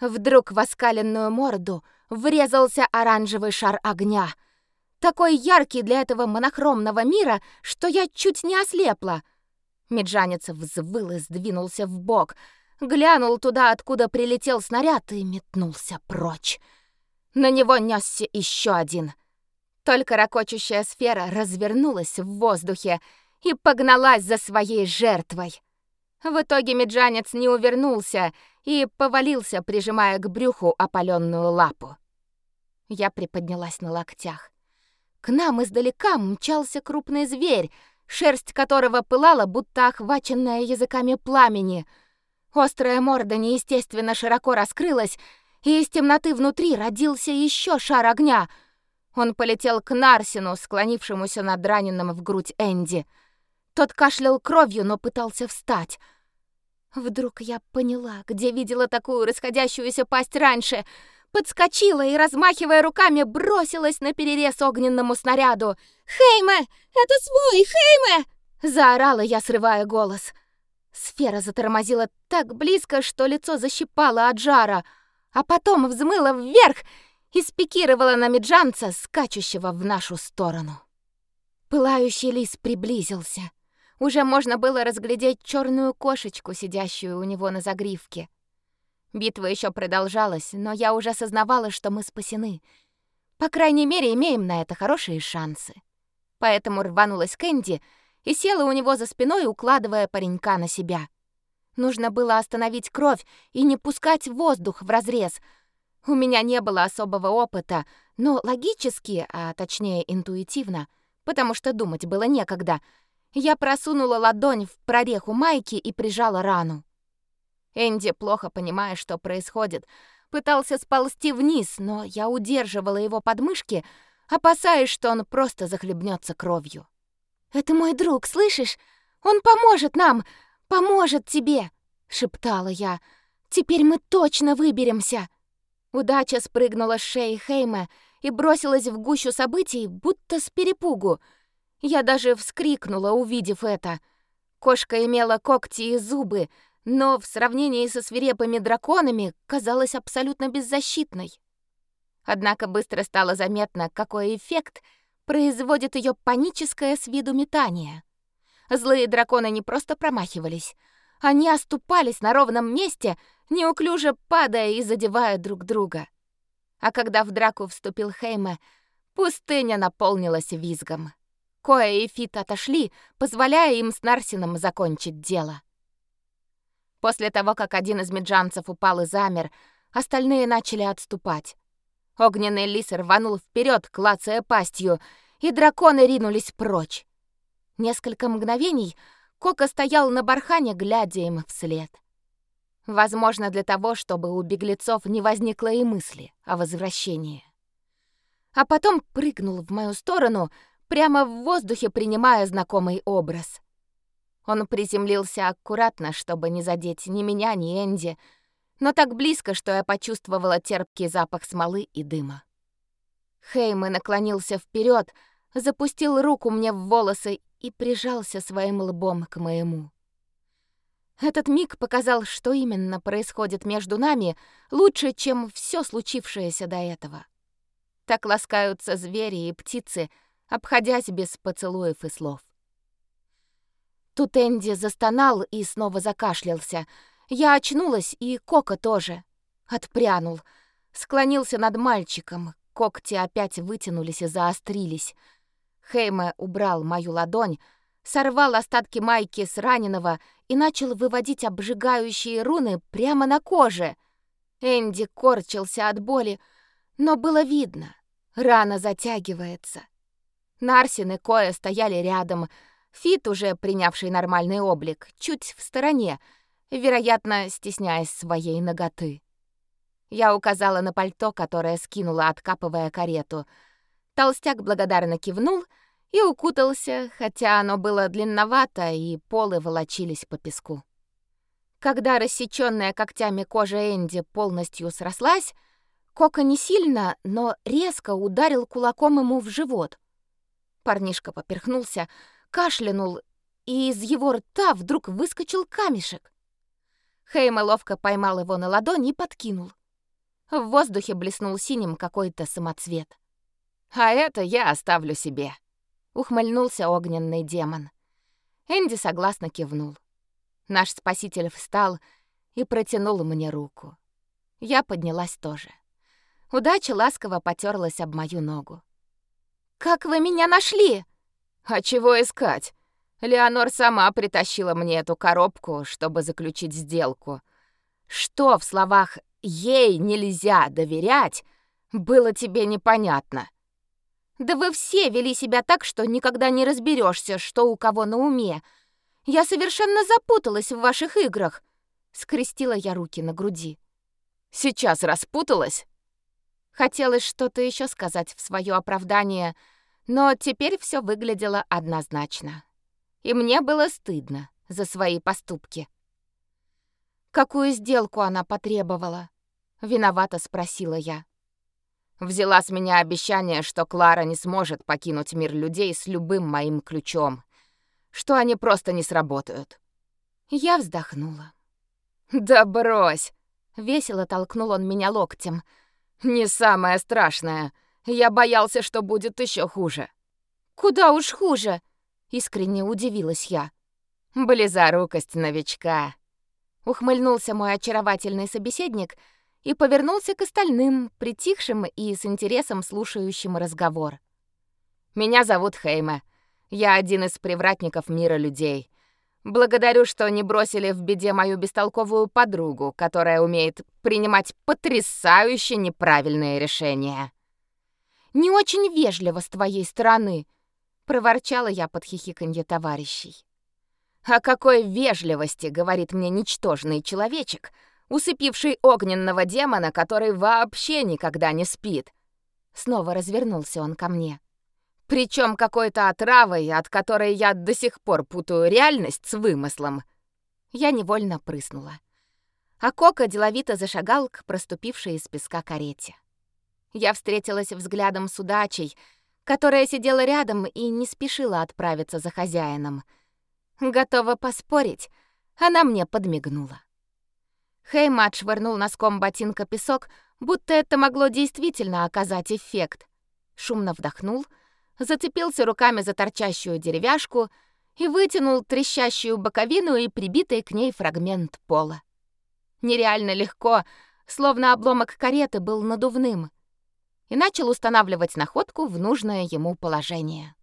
S1: Вдруг в оскаленную морду врезался оранжевый шар огня. Такой яркий для этого монохромного мира, что я чуть не ослепла — Меджанец взвыл и сдвинулся в бок, глянул туда, откуда прилетел снаряд, и метнулся прочь. На него несся еще один. Только ракочущая сфера развернулась в воздухе и погналась за своей жертвой. В итоге меджанец не увернулся и повалился, прижимая к брюху опаленную лапу. Я приподнялась на локтях. К нам издалека мчался крупный зверь, шерсть которого пылала, будто охваченная языками пламени. Острая морда неестественно широко раскрылась, и из темноты внутри родился еще шар огня. Он полетел к Нарсину, склонившемуся над раненым в грудь Энди. Тот кашлял кровью, но пытался встать. Вдруг я поняла, где видела такую расходящуюся пасть раньше — подскочила и, размахивая руками, бросилась на перерез огненному снаряду. «Хейме! Это свой! Хейме!» Заорала я, срывая голос. Сфера затормозила так близко, что лицо защипало от жара, а потом взмыла вверх и спикировала на меджанца, скачущего в нашу сторону. Пылающий лис приблизился. Уже можно было разглядеть черную кошечку, сидящую у него на загривке. Битва еще продолжалась, но я уже осознавала, что мы спасены. По крайней мере, имеем на это хорошие шансы. Поэтому рванулась к Энди и села у него за спиной, укладывая паренька на себя. Нужно было остановить кровь и не пускать воздух в разрез. У меня не было особого опыта, но логически, а точнее интуитивно, потому что думать было некогда, я просунула ладонь в прореху майки и прижала рану. Энди, плохо понимая, что происходит, пытался сползти вниз, но я удерживала его подмышки, опасаясь, что он просто захлебнется кровью. «Это мой друг, слышишь? Он поможет нам, поможет тебе!» — шептала я. «Теперь мы точно выберемся!» Удача спрыгнула с шеи Хейма и бросилась в гущу событий, будто с перепугу. Я даже вскрикнула, увидев это. Кошка имела когти и зубы, но в сравнении со свирепыми драконами казалась абсолютно беззащитной. Однако быстро стало заметно, какой эффект производит ее паническое с виду метание. Злые драконы не просто промахивались, они оступались на ровном месте, неуклюже падая и задевая друг друга. А когда в драку вступил Хейме, пустыня наполнилась визгом. Коя и Фит отошли, позволяя им с Нарсином закончить дело. После того, как один из меджанцев упал и замер, остальные начали отступать. Огненный лис рванул вперед, клацая пастью, и драконы ринулись прочь. Несколько мгновений Кока стоял на бархане, глядя им вслед. Возможно, для того, чтобы у беглецов не возникло и мысли о возвращении. А потом прыгнул в мою сторону, прямо в воздухе принимая знакомый образ. Он приземлился аккуратно, чтобы не задеть ни меня, ни Энди, но так близко, что я почувствовала терпкий запах смолы и дыма. Хейме наклонился вперед, запустил руку мне в волосы и прижался своим лбом к моему. Этот миг показал, что именно происходит между нами, лучше, чем все случившееся до этого. Так ласкаются звери и птицы, обходясь без поцелуев и слов. Тут Энди застонал и снова закашлялся. Я очнулась, и Кока тоже. Отпрянул. Склонился над мальчиком. Когти опять вытянулись и заострились. Хейме убрал мою ладонь, сорвал остатки майки с раненого и начал выводить обжигающие руны прямо на коже. Энди корчился от боли, но было видно, рана затягивается. Нарсин и Коя стояли рядом, Фит, уже принявший нормальный облик, чуть в стороне, вероятно, стесняясь своей ноготы. Я указала на пальто, которое скинула, откапывая карету. Толстяк благодарно кивнул и укутался, хотя оно было длинновато, и полы волочились по песку. Когда рассечённая когтями кожа Энди полностью срослась, Кока не сильно, но резко ударил кулаком ему в живот. Парнишка поперхнулся, кашлянул, и из его рта вдруг выскочил камешек. Хейма ловко поймал его на ладони и подкинул. В воздухе блеснул синим какой-то самоцвет. «А это я оставлю себе», — ухмыльнулся огненный демон. Энди согласно кивнул. Наш спаситель встал и протянул мне руку. Я поднялась тоже. Удача ласково потерлась об мою ногу. «Как вы меня нашли?»
S2: А чего искать? Леонор сама притащила мне эту коробку, чтобы заключить сделку. Что в словах «ей нельзя доверять» было тебе непонятно?
S1: Да вы все вели себя так, что никогда не разберешься, что у кого на уме. Я совершенно запуталась в ваших играх. Скрестила я руки на груди.
S2: Сейчас распуталась?
S1: Хотелось что-то еще сказать в свое оправдание — но теперь все выглядело однозначно. И мне было стыдно за свои поступки. Какую сделку она потребовала? виновато спросила я.
S2: Взяла с меня обещание, что Клара не сможет покинуть мир людей с любым моим ключом, что они просто не сработают.
S1: Я вздохнула.
S2: Да брось,
S1: весело толкнул он меня локтем.
S2: Не самое страшное. Я боялся, что будет еще хуже.
S1: Куда уж хуже, искренне удивилась я.
S2: Близорукость новичка.
S1: Ухмыльнулся мой очаровательный собеседник и повернулся к остальным, притихшим и с интересом слушающим разговор.
S2: Меня зовут Хейме. Я один из привратников мира людей. Благодарю, что не бросили в беде мою бестолковую подругу, которая умеет принимать потрясающе неправильные решения.
S1: Не очень вежливо с твоей стороны, проворчала я под хихиканье товарищей.
S2: О какой вежливости говорит мне ничтожный человечек, усыпивший огненного демона, который вообще никогда не спит.
S1: Снова развернулся он ко мне.
S2: Причем какой-то отравой, от которой я до сих пор путаю реальность с вымыслом.
S1: Я невольно прыснула. А Кока деловито зашагал к проступившей из песка карете. Я встретилась взглядом с удачей, которая сидела рядом и не спешила отправиться за хозяином. Готова поспорить, она мне подмигнула. Хейма отшвырнул носком ботинка песок, будто это могло действительно оказать эффект. Шумно вдохнул, зацепился руками за торчащую деревяшку и вытянул трещащую боковину и прибитый к ней фрагмент пола. Нереально легко, словно обломок кареты был надувным и начал устанавливать находку в нужное ему положение.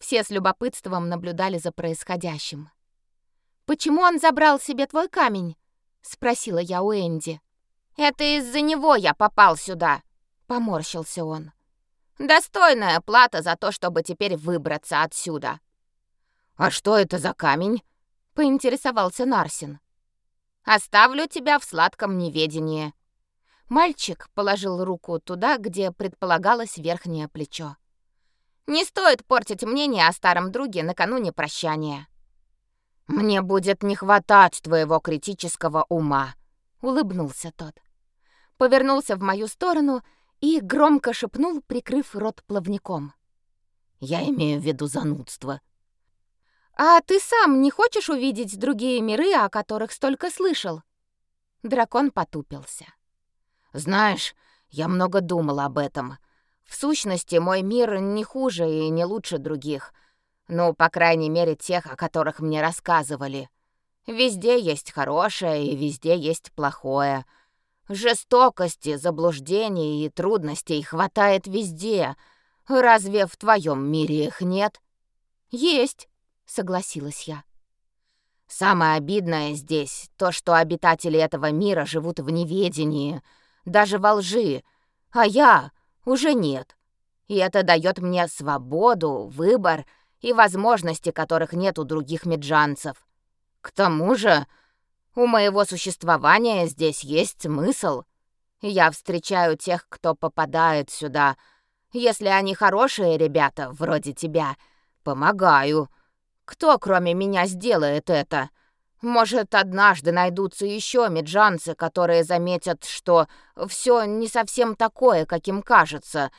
S1: Все с любопытством наблюдали за происходящим. «Почему он забрал себе твой камень?» — спросила я у Энди.
S3: «Это из-за него я попал сюда», — поморщился он. «Достойная плата за то, чтобы теперь выбраться отсюда».
S2: «А что это за камень?»
S1: — поинтересовался Нарсин.
S2: Оставлю тебя в сладком неведении.
S1: Мальчик положил руку туда, где предполагалось верхнее плечо.
S2: Не стоит портить мнение о старом друге накануне прощания. Мне будет не хватать твоего критического ума,
S1: улыбнулся тот. Повернулся в мою сторону и громко шепнул, прикрыв рот плавником.
S2: Я имею в виду занудство.
S1: А ты сам не хочешь увидеть другие миры, о которых столько слышал? Дракон потупился.
S2: Знаешь, я много думал об этом. В сущности, мой мир не хуже и не лучше других. Ну, по крайней мере, тех, о которых мне рассказывали. Везде есть хорошее и везде есть плохое. Жестокости, заблуждений и трудностей хватает везде. Разве в твоем мире их нет?
S1: Есть, согласилась я.
S2: Самое обидное здесь то, что обитатели этого мира живут в неведении, даже во лжи, а я уже нет. И это дает мне свободу, выбор и возможности, которых нет у других меджанцев. К тому же, у моего существования здесь есть смысл. Я встречаю тех, кто попадает сюда. Если они хорошие ребята, вроде тебя, помогаю. Кто, кроме меня, сделает это? Может, однажды найдутся еще меджанцы, которые заметят, что все не совсем такое, каким кажется.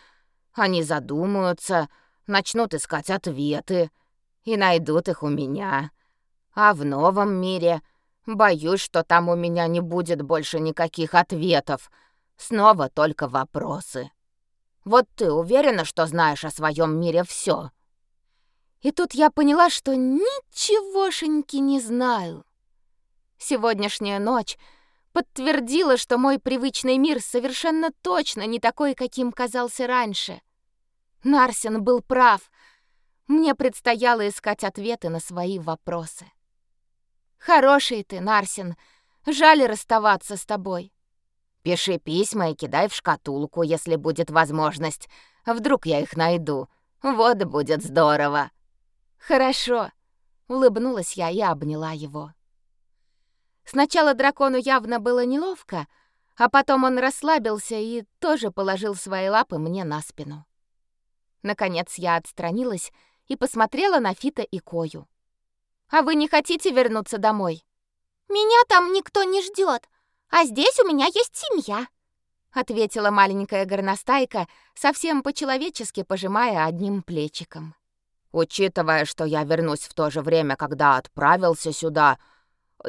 S2: Они задумаются, начнут искать ответы и найдут их у меня. А в новом мире боюсь, что там у меня не будет больше никаких ответов. Снова только вопросы. Вот ты уверена, что знаешь о своем мире все?
S1: И тут я поняла, что ничегошеньки не знаю. Сегодняшняя ночь подтвердила, что мой привычный мир совершенно точно не такой, каким казался раньше. Нарсен был прав. Мне предстояло искать ответы на свои вопросы. Хороший ты, Нарсен. Жаль расставаться с тобой.
S2: Пиши письма и кидай в шкатулку, если будет возможность. Вдруг я их найду. Вот будет здорово.
S1: Хорошо, улыбнулась я и обняла его. Сначала дракону явно было неловко, а потом он расслабился и тоже положил свои лапы мне на спину. Наконец я отстранилась и посмотрела на Фита и Кою. «А вы не хотите вернуться домой?»
S3: «Меня там никто не ждет, а здесь у меня есть семья»,
S1: ответила маленькая горностайка, совсем по-человечески пожимая одним плечиком.
S2: «Учитывая, что я вернусь в то же время, когда отправился сюда,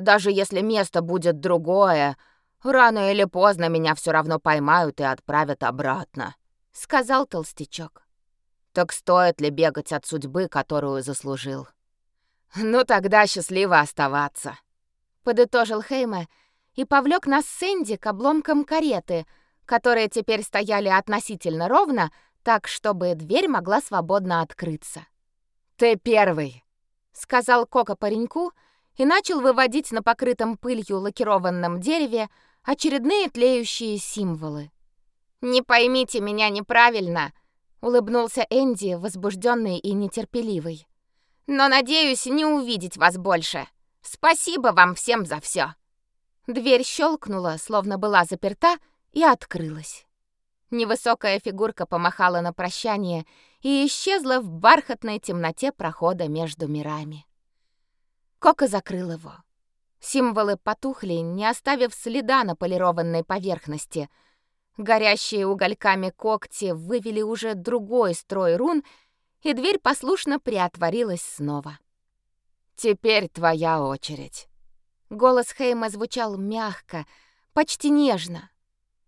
S2: даже если место будет другое, рано или поздно меня все равно поймают и отправят обратно», —
S1: сказал толстячок.
S2: «Так стоит ли бегать от судьбы, которую заслужил?»
S1: «Ну тогда счастливо оставаться», — подытожил Хейме и повлек нас с Сэнди к обломкам кареты, которые теперь стояли относительно ровно, так, чтобы дверь могла свободно открыться.
S2: «Ты первый», —
S1: сказал Кока пареньку, — и начал выводить на покрытом пылью лакированном дереве очередные тлеющие символы. «Не поймите меня неправильно», — улыбнулся Энди, возбужденный и нетерпеливый. «Но надеюсь не увидеть вас больше. Спасибо вам всем за все. Дверь щелкнула, словно была заперта, и открылась. Невысокая фигурка помахала на прощание и исчезла в бархатной темноте прохода между мирами. Кока закрыл его. Символы потухли, не оставив следа на полированной поверхности. Горящие угольками когти вывели уже другой строй рун, и дверь послушно приотворилась снова. «Теперь твоя очередь». Голос Хейма звучал мягко, почти нежно.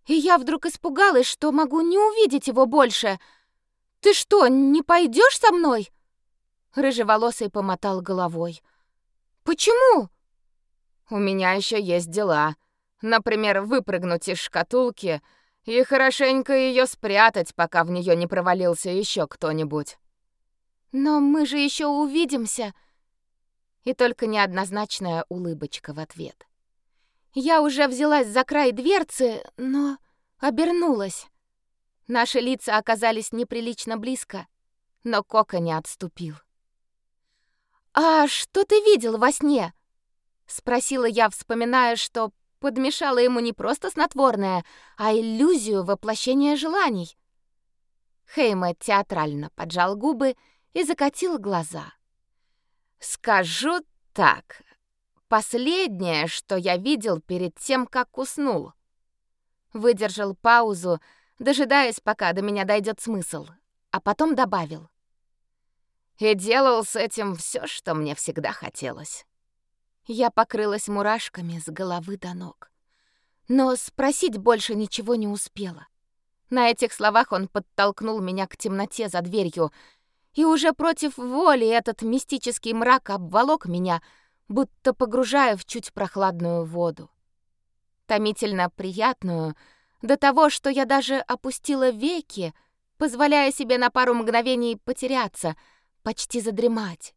S1: И я вдруг испугалась, что могу не увидеть его больше. «Ты что, не пойдешь со мной?» Рыжеволосый помотал головой. Почему? У меня еще есть дела. Например, выпрыгнуть из шкатулки и хорошенько ее спрятать, пока в нее не провалился еще кто-нибудь. Но мы же еще увидимся. И только неоднозначная улыбочка в ответ. Я уже взялась за край дверцы, но обернулась. Наши лица оказались неприлично близко, но Кока не отступил. «А что ты видел во сне?» — Спросила я, вспоминая, что подмешала ему не просто снотворное, а иллюзию воплощения желаний. Хейма театрально поджал губы и закатил глаза. «Скажу так, последнее, что я видел перед тем, как уснул». Выдержал паузу, дожидаясь, пока до меня дойдет смысл, а потом добавил. И делал с этим все, что мне всегда хотелось. Я покрылась мурашками с головы до ног. Но спросить больше ничего не успела. На этих словах он подтолкнул меня к темноте за дверью, и уже против воли этот мистический мрак обволок меня, будто погружая в чуть прохладную воду. Томительно приятную, до того, что я даже опустила веки, позволяя себе на пару мгновений потеряться, почти задремать.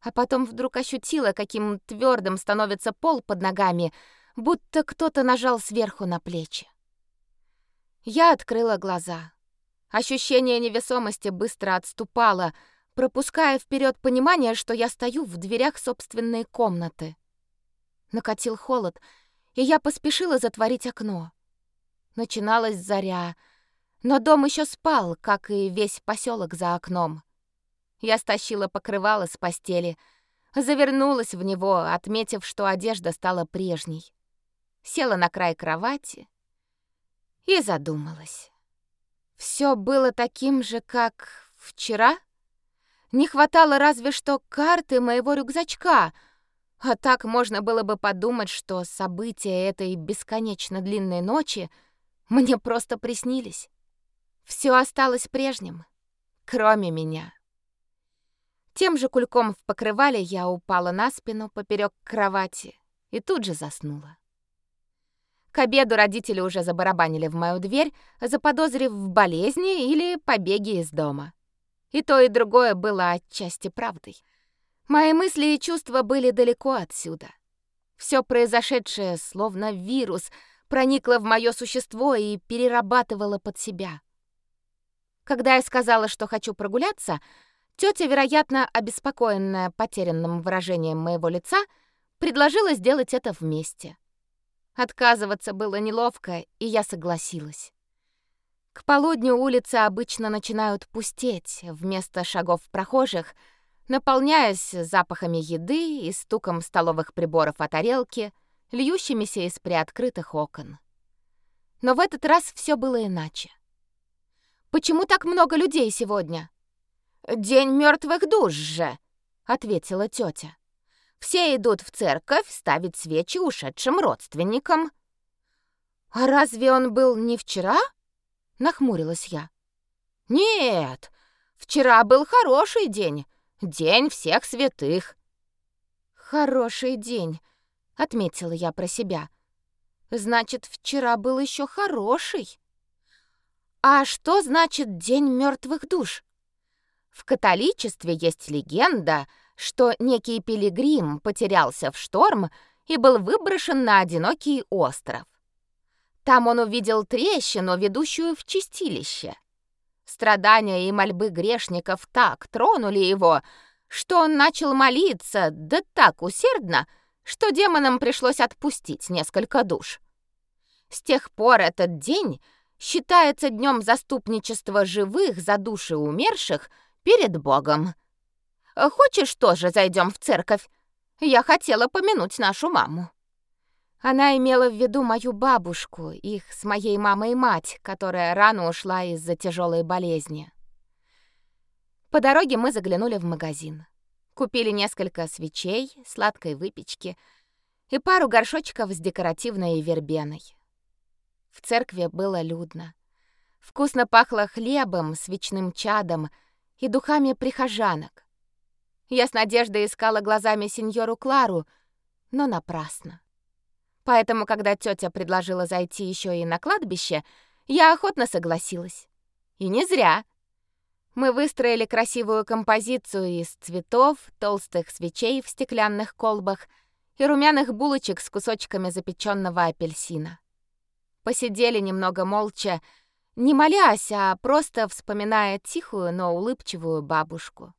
S1: А потом вдруг ощутила, каким твердым становится пол под ногами, будто кто-то нажал сверху на плечи. Я открыла глаза. Ощущение невесомости быстро отступало, пропуская вперед понимание, что я стою в дверях собственной комнаты. Накатил холод, и я поспешила затворить окно. Начиналась заря, но дом еще спал, как и весь поселок за окном. Я стащила покрывало с постели, завернулась в него, отметив, что одежда стала прежней. Села на край кровати и задумалась. Все было таким же, как вчера. Не хватало разве что карты моего рюкзачка, а так можно было бы подумать, что события этой бесконечно длинной ночи мне просто приснились. Все осталось прежним, кроме меня. Тем же кульком в покрывале я упала на спину поперек кровати и тут же заснула. К обеду родители уже забарабанили в мою дверь, заподозрив в болезни или побеге из дома. И то, и другое было отчасти правдой. Мои мысли и чувства были далеко отсюда. Все произошедшее, словно вирус, проникло в мое существо и перерабатывало под себя. Когда я сказала, что хочу прогуляться, тетя, вероятно, обеспокоенная потерянным выражением моего лица, предложила сделать это вместе. Отказываться было неловко, и я согласилась. К полудню улицы обычно начинают пустеть вместо шагов прохожих, наполняясь запахами еды и стуком столовых приборов о тарелке, льющимися из приоткрытых окон. Но в этот раз все было иначе. «Почему так много людей сегодня?» «День мертвых душ же», — ответила тетя. Все идут в церковь ставить свечи ушедшим родственникам. А разве он был не вчера? нахмурилась я. Нет, вчера был хороший день, день всех святых. Хороший день, отметила я про себя. Значит, вчера был еще хороший. А что значит день мертвых душ? В католичестве есть легенда, что некий пилигрим потерялся в шторм и был выброшен на одинокий остров. Там он увидел трещину, ведущую в чистилище. Страдания и мольбы грешников так тронули его, что он начал молиться, да так усердно, что демонам пришлось отпустить несколько душ. С тех пор этот день считается днем заступничества живых за души умерших перед Богом. Хочешь, тоже зайдем в церковь? Я хотела помянуть нашу маму». Она имела в виду мою бабушку, их с моей мамой мать, которая рано ушла из-за тяжелой болезни. По дороге мы заглянули в магазин. Купили несколько свечей, сладкой выпечки и пару горшочков с декоративной вербеной. В церкви было людно. Вкусно пахло хлебом, свечным чадом и духами прихожанок. Я с надеждой искала глазами сеньору Клару, но напрасно. Поэтому, когда тетя предложила зайти еще и на кладбище, я охотно согласилась. И не зря. Мы выстроили красивую композицию из цветов, толстых свечей в стеклянных колбах и румяных булочек с кусочками запеченного апельсина. Посидели немного молча, не молясь, а просто вспоминая тихую, но улыбчивую бабушку.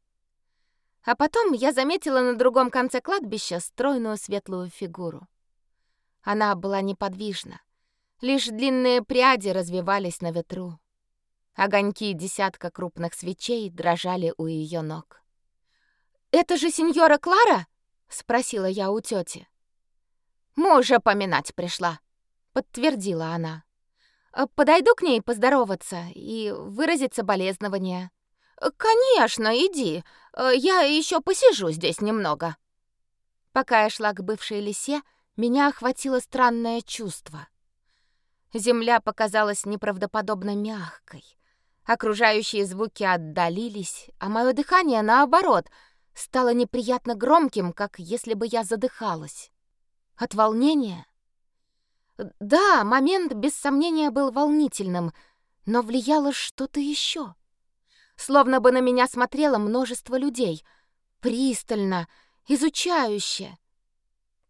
S1: А потом я заметила на другом конце кладбища стройную светлую фигуру. Она была неподвижна. Лишь длинные пряди развивались на ветру. Огоньки десятка крупных свечей дрожали у ее ног. «Это же сеньора Клара?» — спросила я у тети. «Мужа поминать пришла», — подтвердила она. «Э, «Подойду к ней поздороваться и выразить соболезнования». «Конечно, иди. Э, я еще посижу здесь немного». Пока я шла к бывшей лисе, меня охватило странное чувство. Земля показалась неправдоподобно мягкой. Окружающие звуки отдалились, а мое дыхание, наоборот, стало неприятно громким, как если бы я задыхалась. От волнения? Да, момент без сомнения был волнительным, но влияло что-то еще. Словно бы на меня смотрело множество людей, пристально, изучающе.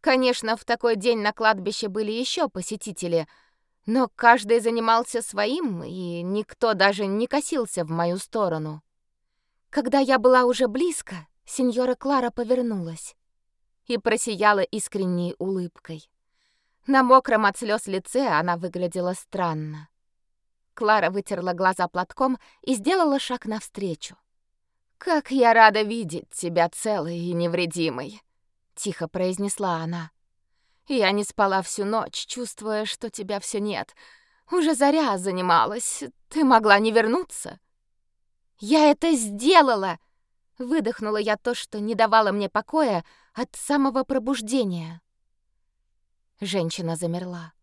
S1: Конечно, в такой день на кладбище были еще посетители — но каждый занимался своим, и никто даже не косился в мою сторону. Когда я была уже близко, сеньора Клара повернулась и просияла искренней улыбкой. На мокром от слез лице она выглядела странно. Клара вытерла глаза платком и сделала шаг навстречу. «Как я рада видеть тебя целой и невредимой!» — тихо произнесла она. Я не спала всю ночь, чувствуя, что тебя все нет. Уже заря занималась. Ты могла не вернуться. Я это сделала. Выдохнула я то, что не давало мне покоя от самого пробуждения. Женщина замерла.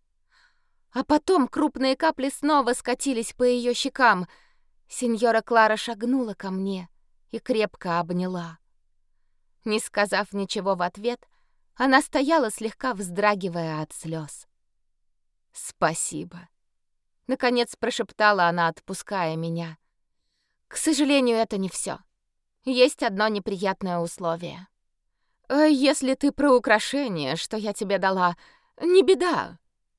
S1: А потом крупные капли снова скатились по ее щекам. Сеньора Клара шагнула ко мне и крепко обняла. Не сказав ничего в ответ, она стояла, слегка вздрагивая от слез. «Спасибо», — наконец прошептала она, отпуская меня. «К сожалению, это не все. Есть одно неприятное условие. Э, если ты про украшение, что я тебе дала, не беда.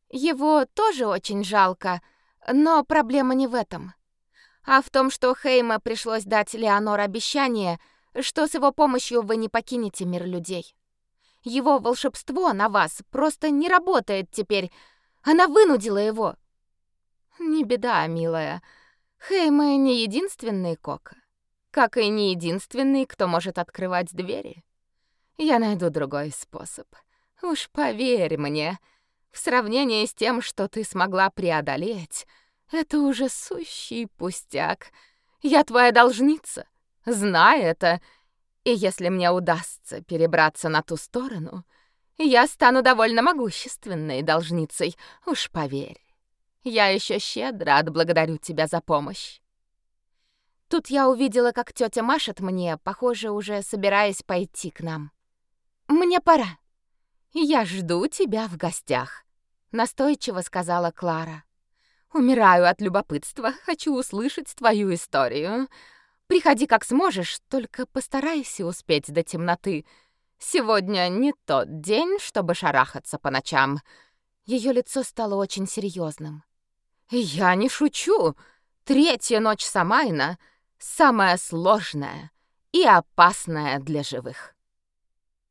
S1: Его тоже очень жалко, но проблема не в этом, а в том, что Хейма пришлось дать Леонор обещание, что с его помощью вы не покинете мир людей. Его волшебство на вас просто не работает теперь. Она вынудила его. Не беда, милая. Хейма не единственный Кока. Как и не единственный, кто может открывать двери. Я найду другой способ. Уж поверь мне, в сравнении с тем, что ты смогла преодолеть, это уже сущий пустяк. Я твоя должница. Знай это и если мне удастся перебраться на ту сторону, я стану довольно могущественной должницей, уж поверь. Я еще щедро отблагодарю тебя за помощь. Тут я увидела, как тетя машет мне, похоже, уже собираясь пойти к нам. Мне пора. Я жду тебя в гостях, настойчиво сказала Клара. Умираю от любопытства, хочу услышать твою историю. Приходи как сможешь, только постарайся успеть до темноты. Сегодня не тот день, чтобы шарахаться по ночам. Ее лицо стало очень серьезным. Я не шучу. Третья ночь Самайна самая сложная и опасная для живых.